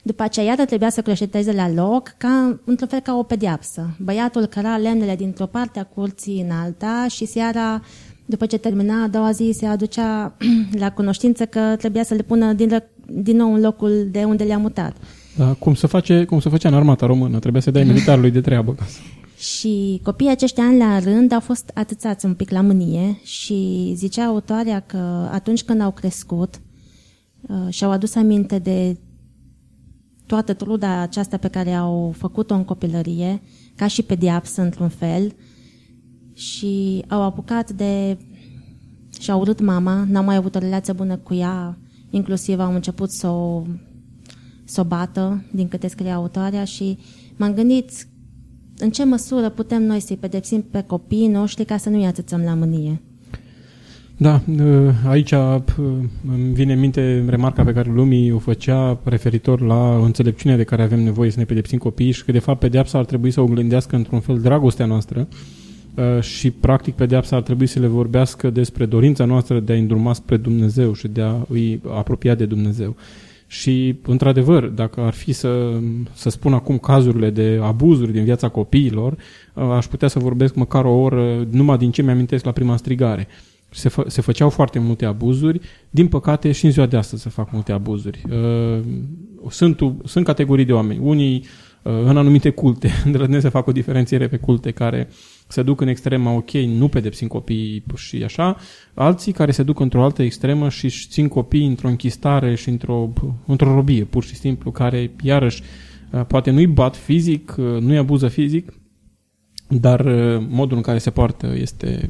Speaker 5: după aceea iară trebuia să croșeteze la loc, ca, într-un fel ca o pediapsă. Băiatul căra lemnele dintr-o parte a curții în alta și seara, după ce termina a doua zi, se aducea la cunoștință că trebuia să le pună din, ră- din nou în locul de unde le-a mutat.
Speaker 1: Da, cum, se face, cum se făcea în armata română, trebuia să dai militarului de treabă. ca să-
Speaker 5: Și copiii aceștia ani la rând au fost atâțați un pic la mânie și zicea autoarea că atunci când au crescut uh, și-au adus aminte de toată truda aceasta pe care au făcut-o în copilărie, ca și pediapsă într-un fel, și au apucat de... și-au urât mama, n-au mai avut o relație bună cu ea, inclusiv au început să o, să o bată, din câte scrie autoarea, și m-am gândit în ce măsură putem noi să-i pedepsim pe copiii noștri ca să nu-i atâțăm la mânie.
Speaker 1: Da, uh, aici uh, îmi vine în minte remarca pe care lumii o făcea referitor la înțelepciunea de care avem nevoie să ne pedepsim copiii și că de fapt pedeapsa ar trebui să oglindească într-un fel dragostea noastră uh, și practic pedeapsa ar trebui să le vorbească despre dorința noastră de a îndruma spre Dumnezeu și de a îi apropia de Dumnezeu. Și, într-adevăr, dacă ar fi să, să spun acum cazurile de abuzuri din viața copiilor, uh, aș putea să vorbesc măcar o oră numai din ce mi-amintesc la prima strigare. Se, fă, se făceau foarte multe abuzuri, din păcate și în ziua de astăzi se fac multe abuzuri. Uh, sunt, sunt categorii de oameni. Unii uh, în anumite culte, îndrăznesc să fac o diferențiere pe culte care se duc în extrema, ok, nu pedepsim copiii și așa, alții care se duc într-o altă extremă și își țin copiii într-o închistare și într-o, într-o robie, pur și simplu, care iarăși uh, poate nu-i bat fizic, uh, nu-i abuză fizic, dar uh, modul în care se poartă este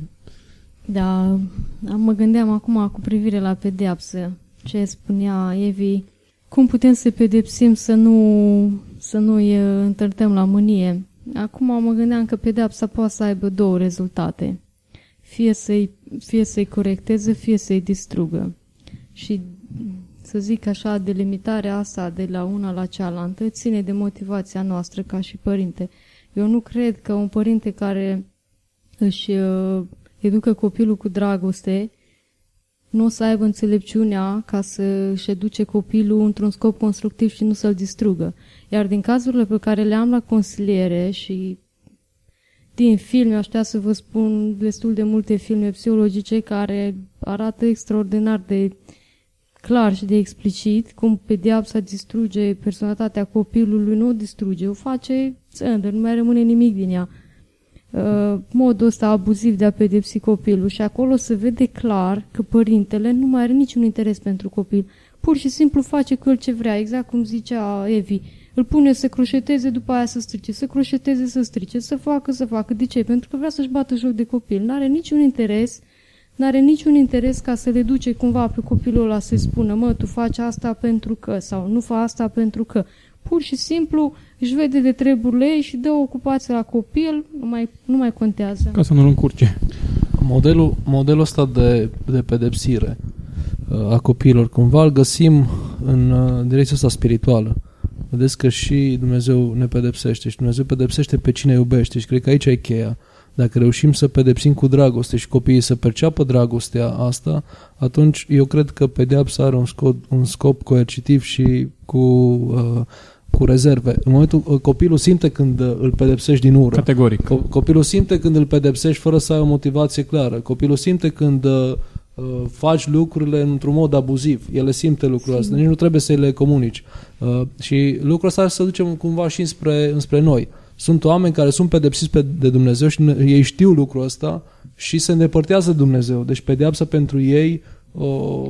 Speaker 3: Da, am- mă gândeam acum cu privire la pedeapsă. Ce spunea Evi, cum putem să pedepsim să nu să nu-i uh, întărtăm la mânie. Acum mă gândeam că pedeapsa poate să aibă două rezultate. Fie să-i, fie să-i corecteze, fie să-i distrugă. Și să zic așa, delimitarea asta de la una la cealaltă ține de motivația noastră ca și părinte. Eu nu cred că un părinte care își uh, educă copilul cu dragoste, nu o să aibă înțelepciunea ca să își educe copilul într-un scop constructiv și nu să-l distrugă. Iar din cazurile pe care le am la consiliere și din filme, aș putea să vă spun destul de multe filme psihologice care arată extraordinar de clar și de explicit cum pedeapsa distruge personalitatea copilului, nu o distruge, o face țândă, nu mai rămâne nimic din ea. Uh, modul ăsta abuziv de a pedepsi copilul și acolo se vede clar că părintele nu mai are niciun interes pentru copil. Pur și simplu face cu el ce vrea, exact cum zicea Evi. Îl pune să croșeteze, după aia să strice, să croșeteze, să strice, să facă, să facă. De ce? Pentru că vrea să-și bată joc de copil. N-are niciun interes n-are niciun interes ca să le duce cumva pe copilul ăla să-i spună, mă, tu faci asta pentru că, sau nu faci asta pentru că. Pur și simplu își vede de treburile ei și dă o ocupație la copil, nu mai, nu mai contează.
Speaker 1: Ca să nu-l încurce.
Speaker 2: Modelul, modelul ăsta de, de pedepsire uh, a copiilor, cumva îl găsim în uh, direcția asta spirituală. Vedeți că și Dumnezeu ne pedepsește și Dumnezeu pedepsește pe cine iubește și cred că aici e cheia. Dacă reușim să pedepsim cu dragoste și copiii să perceapă dragostea asta, atunci eu cred că pedeapsa are un scop, un scop coercitiv și cu, uh, cu rezerve. În momentul uh, copilul simte când uh, îl pedepsești din ură.
Speaker 1: Categoric.
Speaker 2: Co- copilul simte când îl pedepsești fără să ai o motivație clară. Copilul simte când uh, uh, faci lucrurile într-un mod abuziv. El simte lucrul ăsta. Nici nu trebuie să le comunici. Uh, și lucrul ăsta să ducem cumva și înspre, înspre noi. Sunt oameni care sunt pedepsiți pe, de Dumnezeu și ei știu lucrul ăsta și se îndepărtează de Dumnezeu. Deci pedeapsa pentru ei o,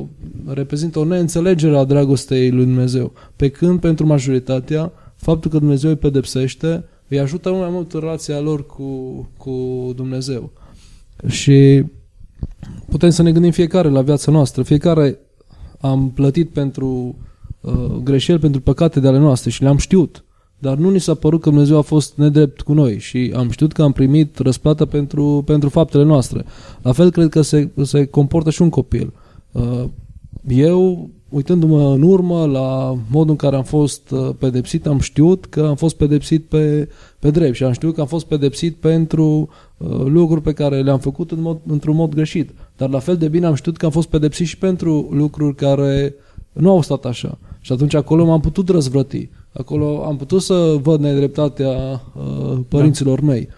Speaker 2: reprezintă o neînțelegere a dragostei lui Dumnezeu. Pe când pentru majoritatea, faptul că Dumnezeu îi pedepsește îi ajută mult mai mult în relația lor cu, cu Dumnezeu. Și putem să ne gândim fiecare la viața noastră. Fiecare am plătit pentru uh, greșeli, pentru păcate de ale noastre și le-am știut. Dar nu ni s-a părut că Dumnezeu a fost nedrept cu noi și am știut că am primit răsplată pentru, pentru faptele noastre. La fel cred că se, se comportă și un copil. Uh, eu, uitându-mă în urmă la modul în care am fost uh, pedepsit, am știut că am fost pedepsit pe, pe drept și am știut că am fost pedepsit pentru uh, lucruri pe care le-am făcut în mod, într-un mod greșit. Dar la fel de bine am știut că am fost pedepsit și pentru lucruri care nu au stat așa. Și atunci acolo m-am putut răzvrăti. Acolo am putut să văd nedreptatea uh, părinților da. mei.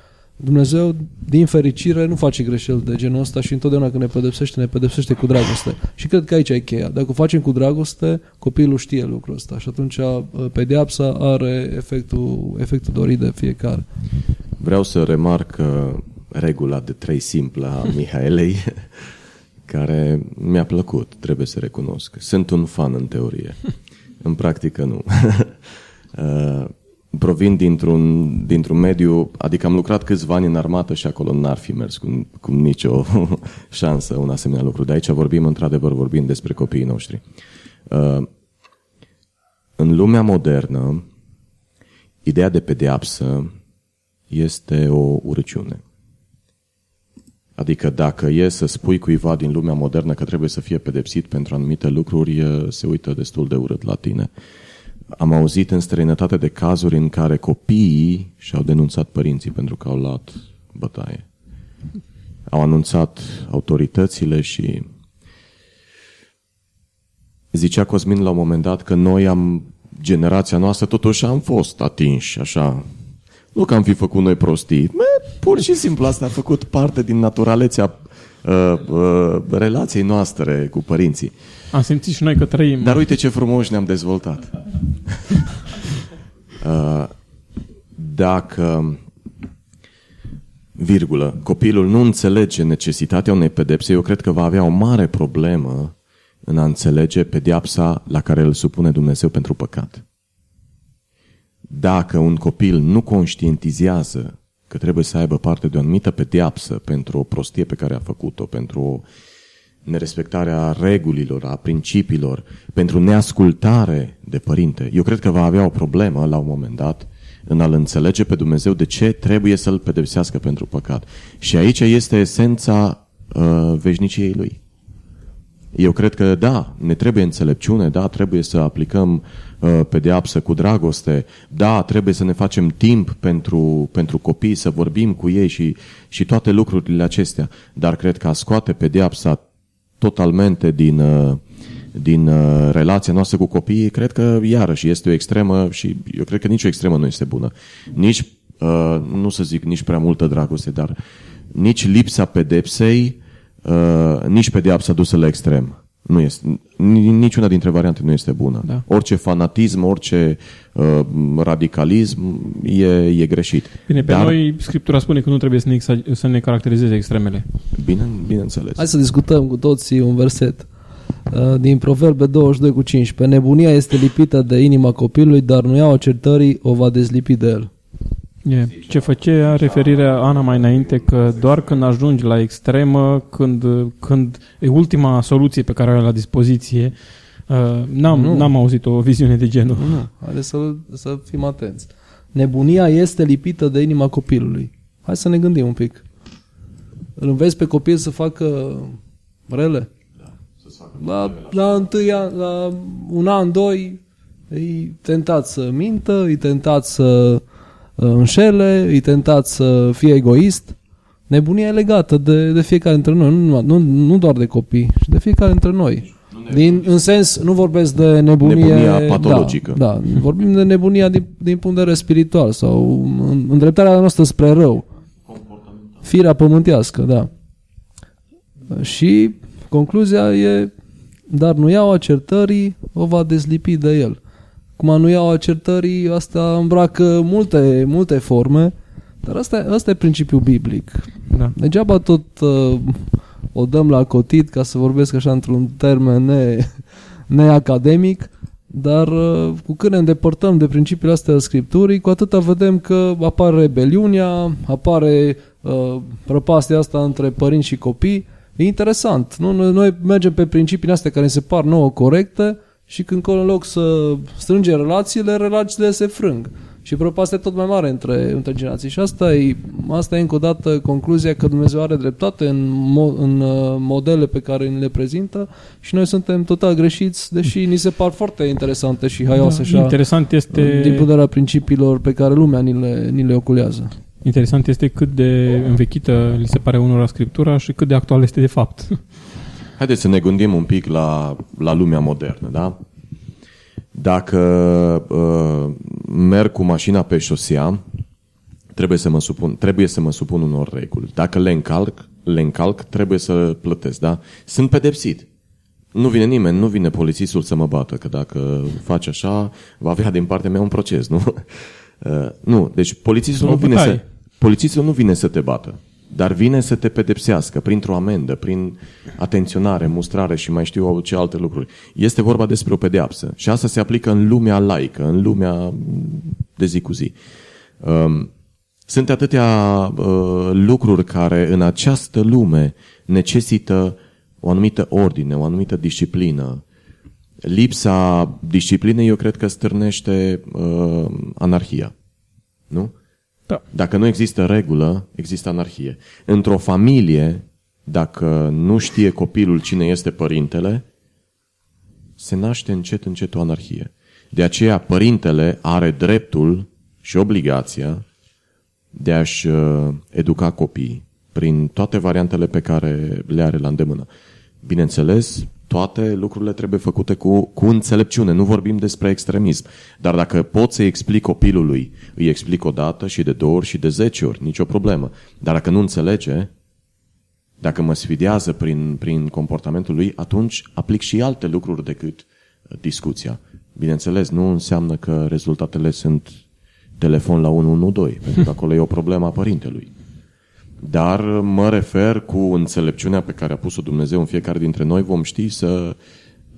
Speaker 2: Dumnezeu, din fericire, nu face greșeli de genul ăsta și întotdeauna când ne pedepsește, ne pedepsește cu dragoste. Și cred că aici e cheia. Dacă o facem cu dragoste, copilul știe lucrul ăsta și atunci uh, pedeapsa are efectul, efectul dorit de fiecare.
Speaker 4: Vreau să remarc uh, regula de trei simplă a Mihaelei, care mi-a plăcut, trebuie să recunosc. Sunt un fan în teorie. În practică nu. Uh, provin dintr-un, dintr-un mediu, adică am lucrat câțiva ani în armată și acolo n-ar fi mers cu, cu nicio șansă un asemenea lucru. De aici vorbim, într-adevăr, vorbim despre copiii noștri. Uh, în lumea modernă, ideea de pedeapsă este o urăciune. Adică dacă e să spui cuiva din lumea modernă că trebuie să fie pedepsit pentru anumite lucruri, se uită destul de urât la tine. Am auzit în străinătate de cazuri în care copiii și-au denunțat părinții pentru că au luat bătaie. Au anunțat autoritățile și zicea Cosmin la un moment dat că noi am, generația noastră, totuși am fost atinși așa nu că am fi făcut noi prostii. Mă, pur și simplu asta a făcut parte din naturalețea uh, uh, relației noastre cu părinții.
Speaker 1: Am simțit și noi că trăim.
Speaker 4: Dar uite ce frumos ne-am dezvoltat. uh, dacă virgulă, copilul nu înțelege necesitatea unei pedepse, eu cred că va avea o mare problemă în a înțelege pediapsa la care îl supune Dumnezeu pentru păcat dacă un copil nu conștientizează că trebuie să aibă parte de o anumită pedeapsă pentru o prostie pe care a făcut-o, pentru o nerespectarea regulilor, a principiilor, pentru neascultare de părinte, eu cred că va avea o problemă la un moment dat în a-L înțelege pe Dumnezeu de ce trebuie să-L pedepsească pentru păcat. Și aici este esența uh, veșniciei Lui. Eu cred că da, ne trebuie înțelepciune, da, trebuie să aplicăm uh, pedeapsă cu dragoste, da, trebuie să ne facem timp pentru, pentru copii, să vorbim cu ei și, și toate lucrurile acestea, dar cred că a scoate pedeapsa totalmente din, uh, din uh, relația noastră cu copiii, cred că iarăși este o extremă și eu cred că nicio extremă nu este bună. Nici, uh, nu să zic nici prea multă dragoste, dar nici lipsa pedepsei uh, nici pedeapsa dusă la extrem. Nu este, niciuna dintre variante nu este bună. Da. Orice fanatism, orice uh, radicalism e, e greșit.
Speaker 1: Bine, pe Dar, noi Scriptura spune că nu trebuie să ne, să ne caracterizeze extremele.
Speaker 4: Bine, bineînțeles.
Speaker 2: Hai să discutăm cu toții un verset. Uh, din Proverbe 22 cu 15. Nebunia este lipită de inima copilului, dar nu iau certării o va dezlipi de el.
Speaker 1: E, ce făcea referirea Ana mai înainte, că doar când ajungi la extremă, când, când e ultima soluție pe care o ai la dispoziție, uh, n-am,
Speaker 2: Nu.
Speaker 1: n-am auzit o viziune de genul.
Speaker 2: Nu, haideți să, să fim atenți. Nebunia este lipită de inima copilului. Hai să ne gândim un pic. Îl înveți pe copil să facă rele? La, la, întâi, an- la un an, doi, îi tentat să mintă, îi tentat să uh, înșele, îi tentat să fie egoist. Nebunia e legată de, de fiecare dintre noi, nu, nu, nu doar de copii, ci de fiecare dintre noi. Din, în sens, nu vorbesc de nebunie...
Speaker 4: Nebunia patologică.
Speaker 2: Da, da, vorbim de nebunia din, din punct de vedere spiritual sau în- îndreptarea noastră spre rău. Firea pământească, da. Și concluzia e, dar nu iau acertării, o va dezlipi de el. Cum a nu iau acertării, asta îmbracă multe, multe forme, dar asta, asta e principiul biblic.
Speaker 1: Da.
Speaker 2: Degeaba tot uh, o dăm la cotit, ca să vorbesc așa într-un termen ne, neacademic, dar uh, cu cât ne îndepărtăm de principiile astea ale Scripturii, cu atâta vedem că apare rebeliunea, apare uh, prăpastia asta între părinți și copii. E interesant. Nu? Noi, noi mergem pe principiile astea care ne se par nouă corecte și când în loc să strângem relațiile, relațiile se frâng. Și prăpastia e tot mai mare între, între generații. Și asta e, asta e încă o dată concluzia că Dumnezeu are dreptate în, mo, în uh, modele pe care ni le prezintă și noi suntem total greșiți, deși ni se par foarte interesante și haioase
Speaker 1: Da,
Speaker 2: așa,
Speaker 1: interesant este...
Speaker 2: din punct de vedere a principiilor pe care lumea ni le, ni le oculează.
Speaker 1: Interesant este cât de învechită li se pare unora Scriptura și cât de actuală este de fapt.
Speaker 4: Haideți să ne gândim un pic la, la lumea modernă, da? Dacă uh, merg cu mașina pe șosea, trebuie să mă supun, trebuie să mă supun unor reguli. Dacă le încalc, le încalc, trebuie să plătesc, da? Sunt pedepsit. Nu vine nimeni, nu vine polițistul să mă bată, că dacă faci așa, va avea din partea mea un proces, nu? Uh, nu, deci polițistul
Speaker 1: O
Speaker 4: nu vine
Speaker 1: bătaie.
Speaker 4: să, polițistul nu vine să te bată, dar vine să te pedepsească printr-o amendă, prin atenționare, mustrare și mai știu eu ce alte lucruri. Este vorba despre o pedeapsă și asta se aplică în lumea laică, în lumea de zi cu zi. Um, sunt atâtea uh, lucruri care în această lume necesită o anumită ordine, o anumită disciplină. Lipsa disciplinei, eu cred că stârnește uh, anarhia. Nu?
Speaker 1: Da.
Speaker 4: Dacă nu există regulă, există anarhie. Într-o familie, dacă nu știe copilul cine este părintele, se naște încet, încet o anarhie. De aceea, părintele are dreptul și obligația de a-și uh, educa copiii prin toate variantele pe care le are la îndemână. Bineînțeles, toate lucrurile trebuie făcute cu, cu înțelepciune. Nu vorbim despre extremism. Dar dacă pot să-i explic copilului, îi explic o dată și de două ori și de zece ori, nicio problemă. Dar dacă nu înțelege, dacă mă sfidează prin, prin comportamentul lui, atunci aplic și alte lucruri decât uh, discuția. Bineînțeles, nu înseamnă că rezultatele sunt telefon la 112, pentru că acolo e o problemă a părintelui. Dar mă refer cu înțelepciunea pe care a pus-o Dumnezeu în fiecare dintre noi, vom ști să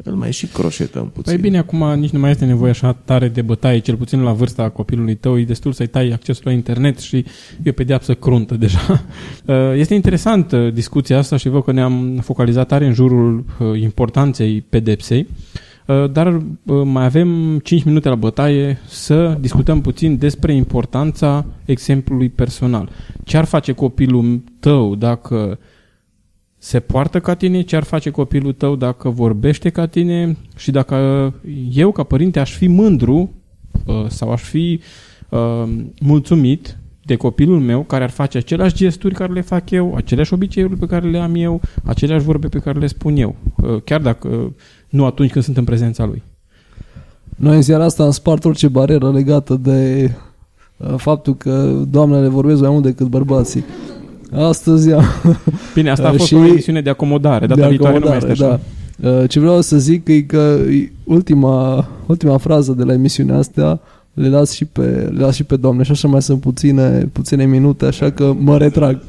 Speaker 4: îl mai și croșetăm puțin.
Speaker 1: Păi bine, acum nici nu mai este nevoie așa tare de bătaie, cel puțin la vârsta copilului tău, e destul să-i tai accesul la internet și e o pedeapsă cruntă deja. Uh, Este interesantă discuția asta și văd că ne-am focalizat tare în jurul uh, importanței pedepsei, Uh, dar uh, mai avem 5 minute la bătaie să discutăm puțin despre importanța exemplului personal. Ce ar face copilul tău dacă se poartă ca tine, ce ar face copilul tău dacă vorbește ca tine? Și dacă eu ca părinte aș fi mândru uh, sau aș fi uh, mulțumit de copilul meu care ar face aceleași gesturi care le fac eu, aceleași obiceiuri pe care le am eu, aceleași vorbe pe care le spun eu, uh, chiar dacă uh, nu atunci când sunt în prezența lui.
Speaker 2: Noi în seara asta am spart orice barieră legată de uh, faptul că doamnele vorbesc mai mult decât bărbații. Astăzi am...
Speaker 1: Bine, asta a
Speaker 2: Uh,
Speaker 1: fost
Speaker 2: și
Speaker 1: o emisiune de acomodare, data
Speaker 2: de
Speaker 1: viitoare nu mai este
Speaker 2: acomodare,
Speaker 1: așa.
Speaker 2: da. Uh, Ce vreau să zic e că e ultima, ultima frază de la emisiunea asta le las și pe, le las și pe doamne și așa mai sunt puține, puține minute, așa că mă retrag.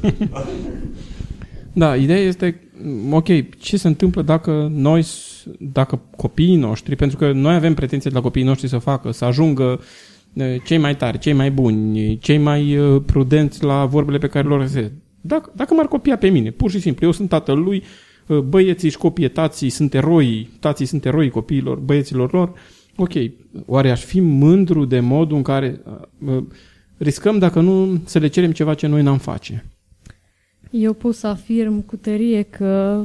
Speaker 1: Da, ideea este, m, ok, ce se întâmplă dacă noi s- dacă copiii noștri, pentru că noi avem pretenție de la copiii noștri să facă, să ajungă uh, cei mai tari, cei mai buni, cei mai uh, prudenți la vorbele pe care lor se. Dacă, dacă m-ar copia pe mine, pur și simplu, eu sunt tatăl lui, uh, băieții își copie tații, sunt eroi, tații sunt eroi copiilor, băieților lor, ok, oare aș fi mândru de modul în care uh, riscăm, dacă nu, să le cerem ceva ce noi n-am face?
Speaker 3: Eu pot să afirm cu tărie că,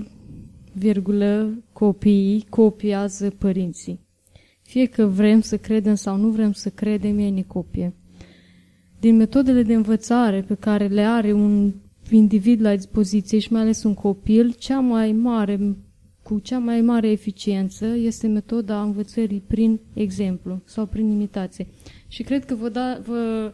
Speaker 3: virgulă, copiii copiază părinții. Fie că vrem să credem sau nu vrem să credem, ei ne copie. Din metodele de învățare pe care le are un individ la dispoziție și mai ales un copil, cea mai mare, cu cea mai mare eficiență este metoda învățării prin exemplu sau prin imitație. Și cred că vă, da, vă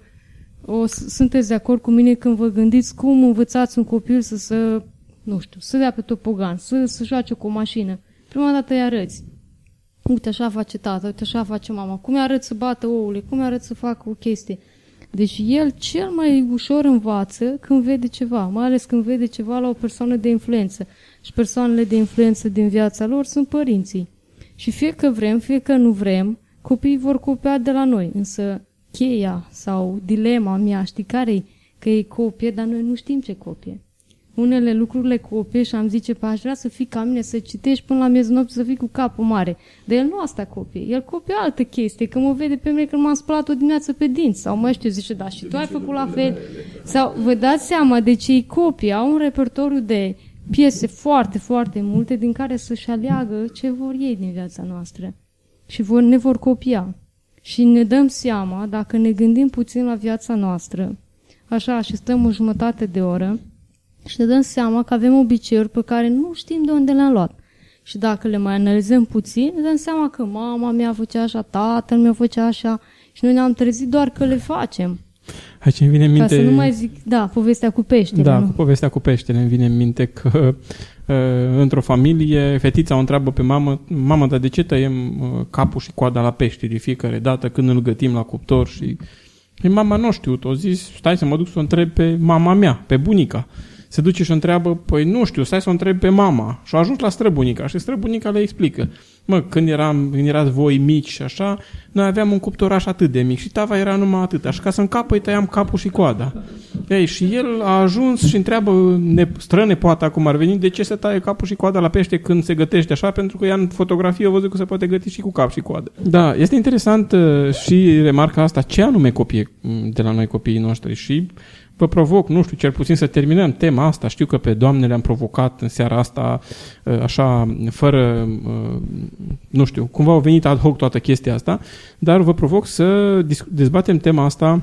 Speaker 3: o, sunteți de acord cu mine când vă gândiți cum învățați un copil să, să nu știu, să dea pe topogan, să, să joace cu o mașină. Prima dată îi arăți. Uite, așa face tata, uite, așa face mama. Cum îi arăți să bată ouăle, cum îi arăți să facă o chestie. Deci el cel mai ușor învață când vede ceva, mai ales când vede ceva la o persoană de influență. Și persoanele de influență din viața lor sunt părinții. Și fie că vrem, fie că nu vrem, copiii vor copia de la noi. Însă cheia sau dilema mea, știi care Că e copie, dar noi nu știm ce copie. Unele lucruri le copie și am zice, aș vrea să fii ca mine, să citești până la miezul nopții, să fii cu capul mare. Dar el nu asta copie. El copie altă chestie, că mă vede pe mine când m-am spălat o dimineață pe dinți. Sau mă știu, zice, da, și tu ai făcut la fel. Sau vă dați seama de ce copii au un repertoriu de piese foarte, foarte multe din care să-și aleagă ce vor ei din viața noastră. Și vor, ne vor copia. Și ne dăm seama, dacă ne gândim puțin la viața noastră, așa, și stăm o jumătate de oră, și ne dăm seama că avem obiceiuri pe care nu știm de unde le-am luat. Și dacă le mai analizăm puțin, ne dăm seama că mama mea făcea așa, tatăl meu făcea așa și noi ne-am trezit doar că le facem.
Speaker 1: Aici îmi vine în minte...
Speaker 3: Ca să nu mai zic, da, povestea cu peștele.
Speaker 1: Da,
Speaker 3: nu?
Speaker 1: cu povestea cu peștele îmi vine în minte că uh, într-o familie, fetița o întreabă pe mamă, mamă, dar de ce tăiem uh, capul și coada la pește de fiecare dată când îl gătim la cuptor și... Păi mama nu știu, o zis, stai să mă duc să o întreb pe mama mea, pe bunica se duce și o întreabă, păi nu știu, stai să o întreb pe mama. Și a ajuns la străbunica și străbunica le explică. Mă, când, eram, când erați voi mici și așa, noi aveam un cuptoraș atât de mic și tava era numai atât. Așa ca să încapă îi tăiam capul și coada. Ei, și el a ajuns și întreabă ne, străne poate cum ar veni de ce se taie capul și coada la pește când se gătește așa, pentru că ea în fotografie a văzut că se poate găti și cu cap și coadă. Da, este interesant uh, și remarca asta, ce anume copie mm, de la noi copiii noștri și vă provoc, nu știu, cel puțin să terminăm tema asta. Știu că pe doamne le-am provocat în seara asta, ă, așa, fără, ă, nu știu, cumva au venit ad hoc toată chestia asta, dar vă provoc să dezbatem tema asta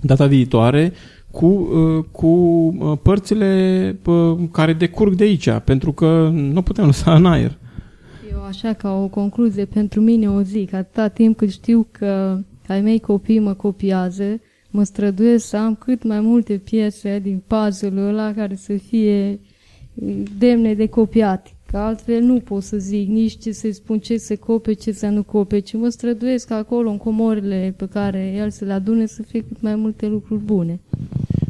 Speaker 1: data viitoare cu, ă, cu părțile care decurg de aici, pentru că nu putem lăsa în aer.
Speaker 3: Eu așa ca o concluzie pentru mine o zic, atâta timp cât știu că ai mei copii mă copiază, mă străduiesc să am cât mai multe piese din puzzle-ul ăla care să fie demne de copiat. Că altfel nu pot să zic nici ce să spun ce să cope, ce să nu cope, ci mă străduiesc acolo în comorile pe care el să le adune să fie cât mai multe lucruri bune.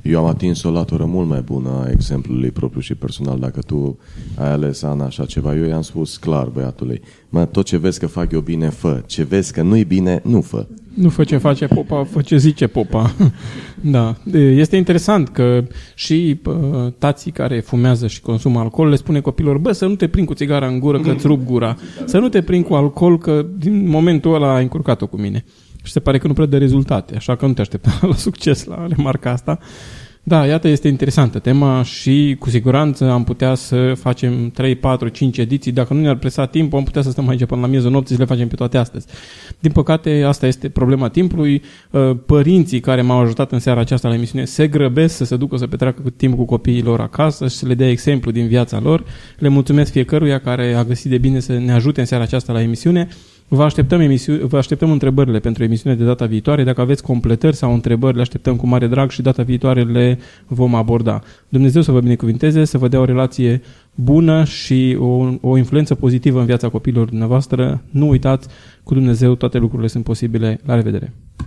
Speaker 4: Eu am atins o latură mult mai bună a exemplului propriu și personal. Dacă tu ai ales, Ana, așa ceva, eu i-am spus clar băiatului, mă, tot ce vezi că fac eu bine, fă. Ce vezi că nu-i bine, nu fă.
Speaker 1: Nu fă ce face popa, fă ce zice popa. da. Este interesant că și tații care fumează și consumă alcool le spune copilor, bă, să nu te prind cu țigara în gură că îți rup gura. Să nu te prind cu alcool că din momentul ăla ai încurcat-o cu mine și se pare că nu prea dă rezultate, așa că nu te aștepta la succes la remarca asta. Da, iată, este interesantă tema și cu siguranță am putea să facem 3, 4, 5 ediții. Dacă nu ne-ar presa timpul, am putea să stăm aici până la miezul nopții să le facem pe toate astăzi. Din păcate, asta este problema timpului. Uh, părinții care m-au ajutat în seara aceasta la emisiune se grăbesc să se ducă să petreacă timp cu copiii lor acasă și să le dea exemplu din viața lor. Le mulțumesc fiecăruia care a găsit de bine să ne ajute în seara aceasta la emisiune. Vă așteptăm, emisiu- vă așteptăm întrebările pentru emisiune de data viitoare. Dacă aveți completări sau întrebări, le așteptăm cu mare drag și data viitoare le vom aborda. Dumnezeu să vă binecuvinteze, să vă dea o relație bună și o, o influență pozitivă în viața copiilor dumneavoastră. Nu uitați, cu Dumnezeu toate lucrurile sunt posibile. La revedere!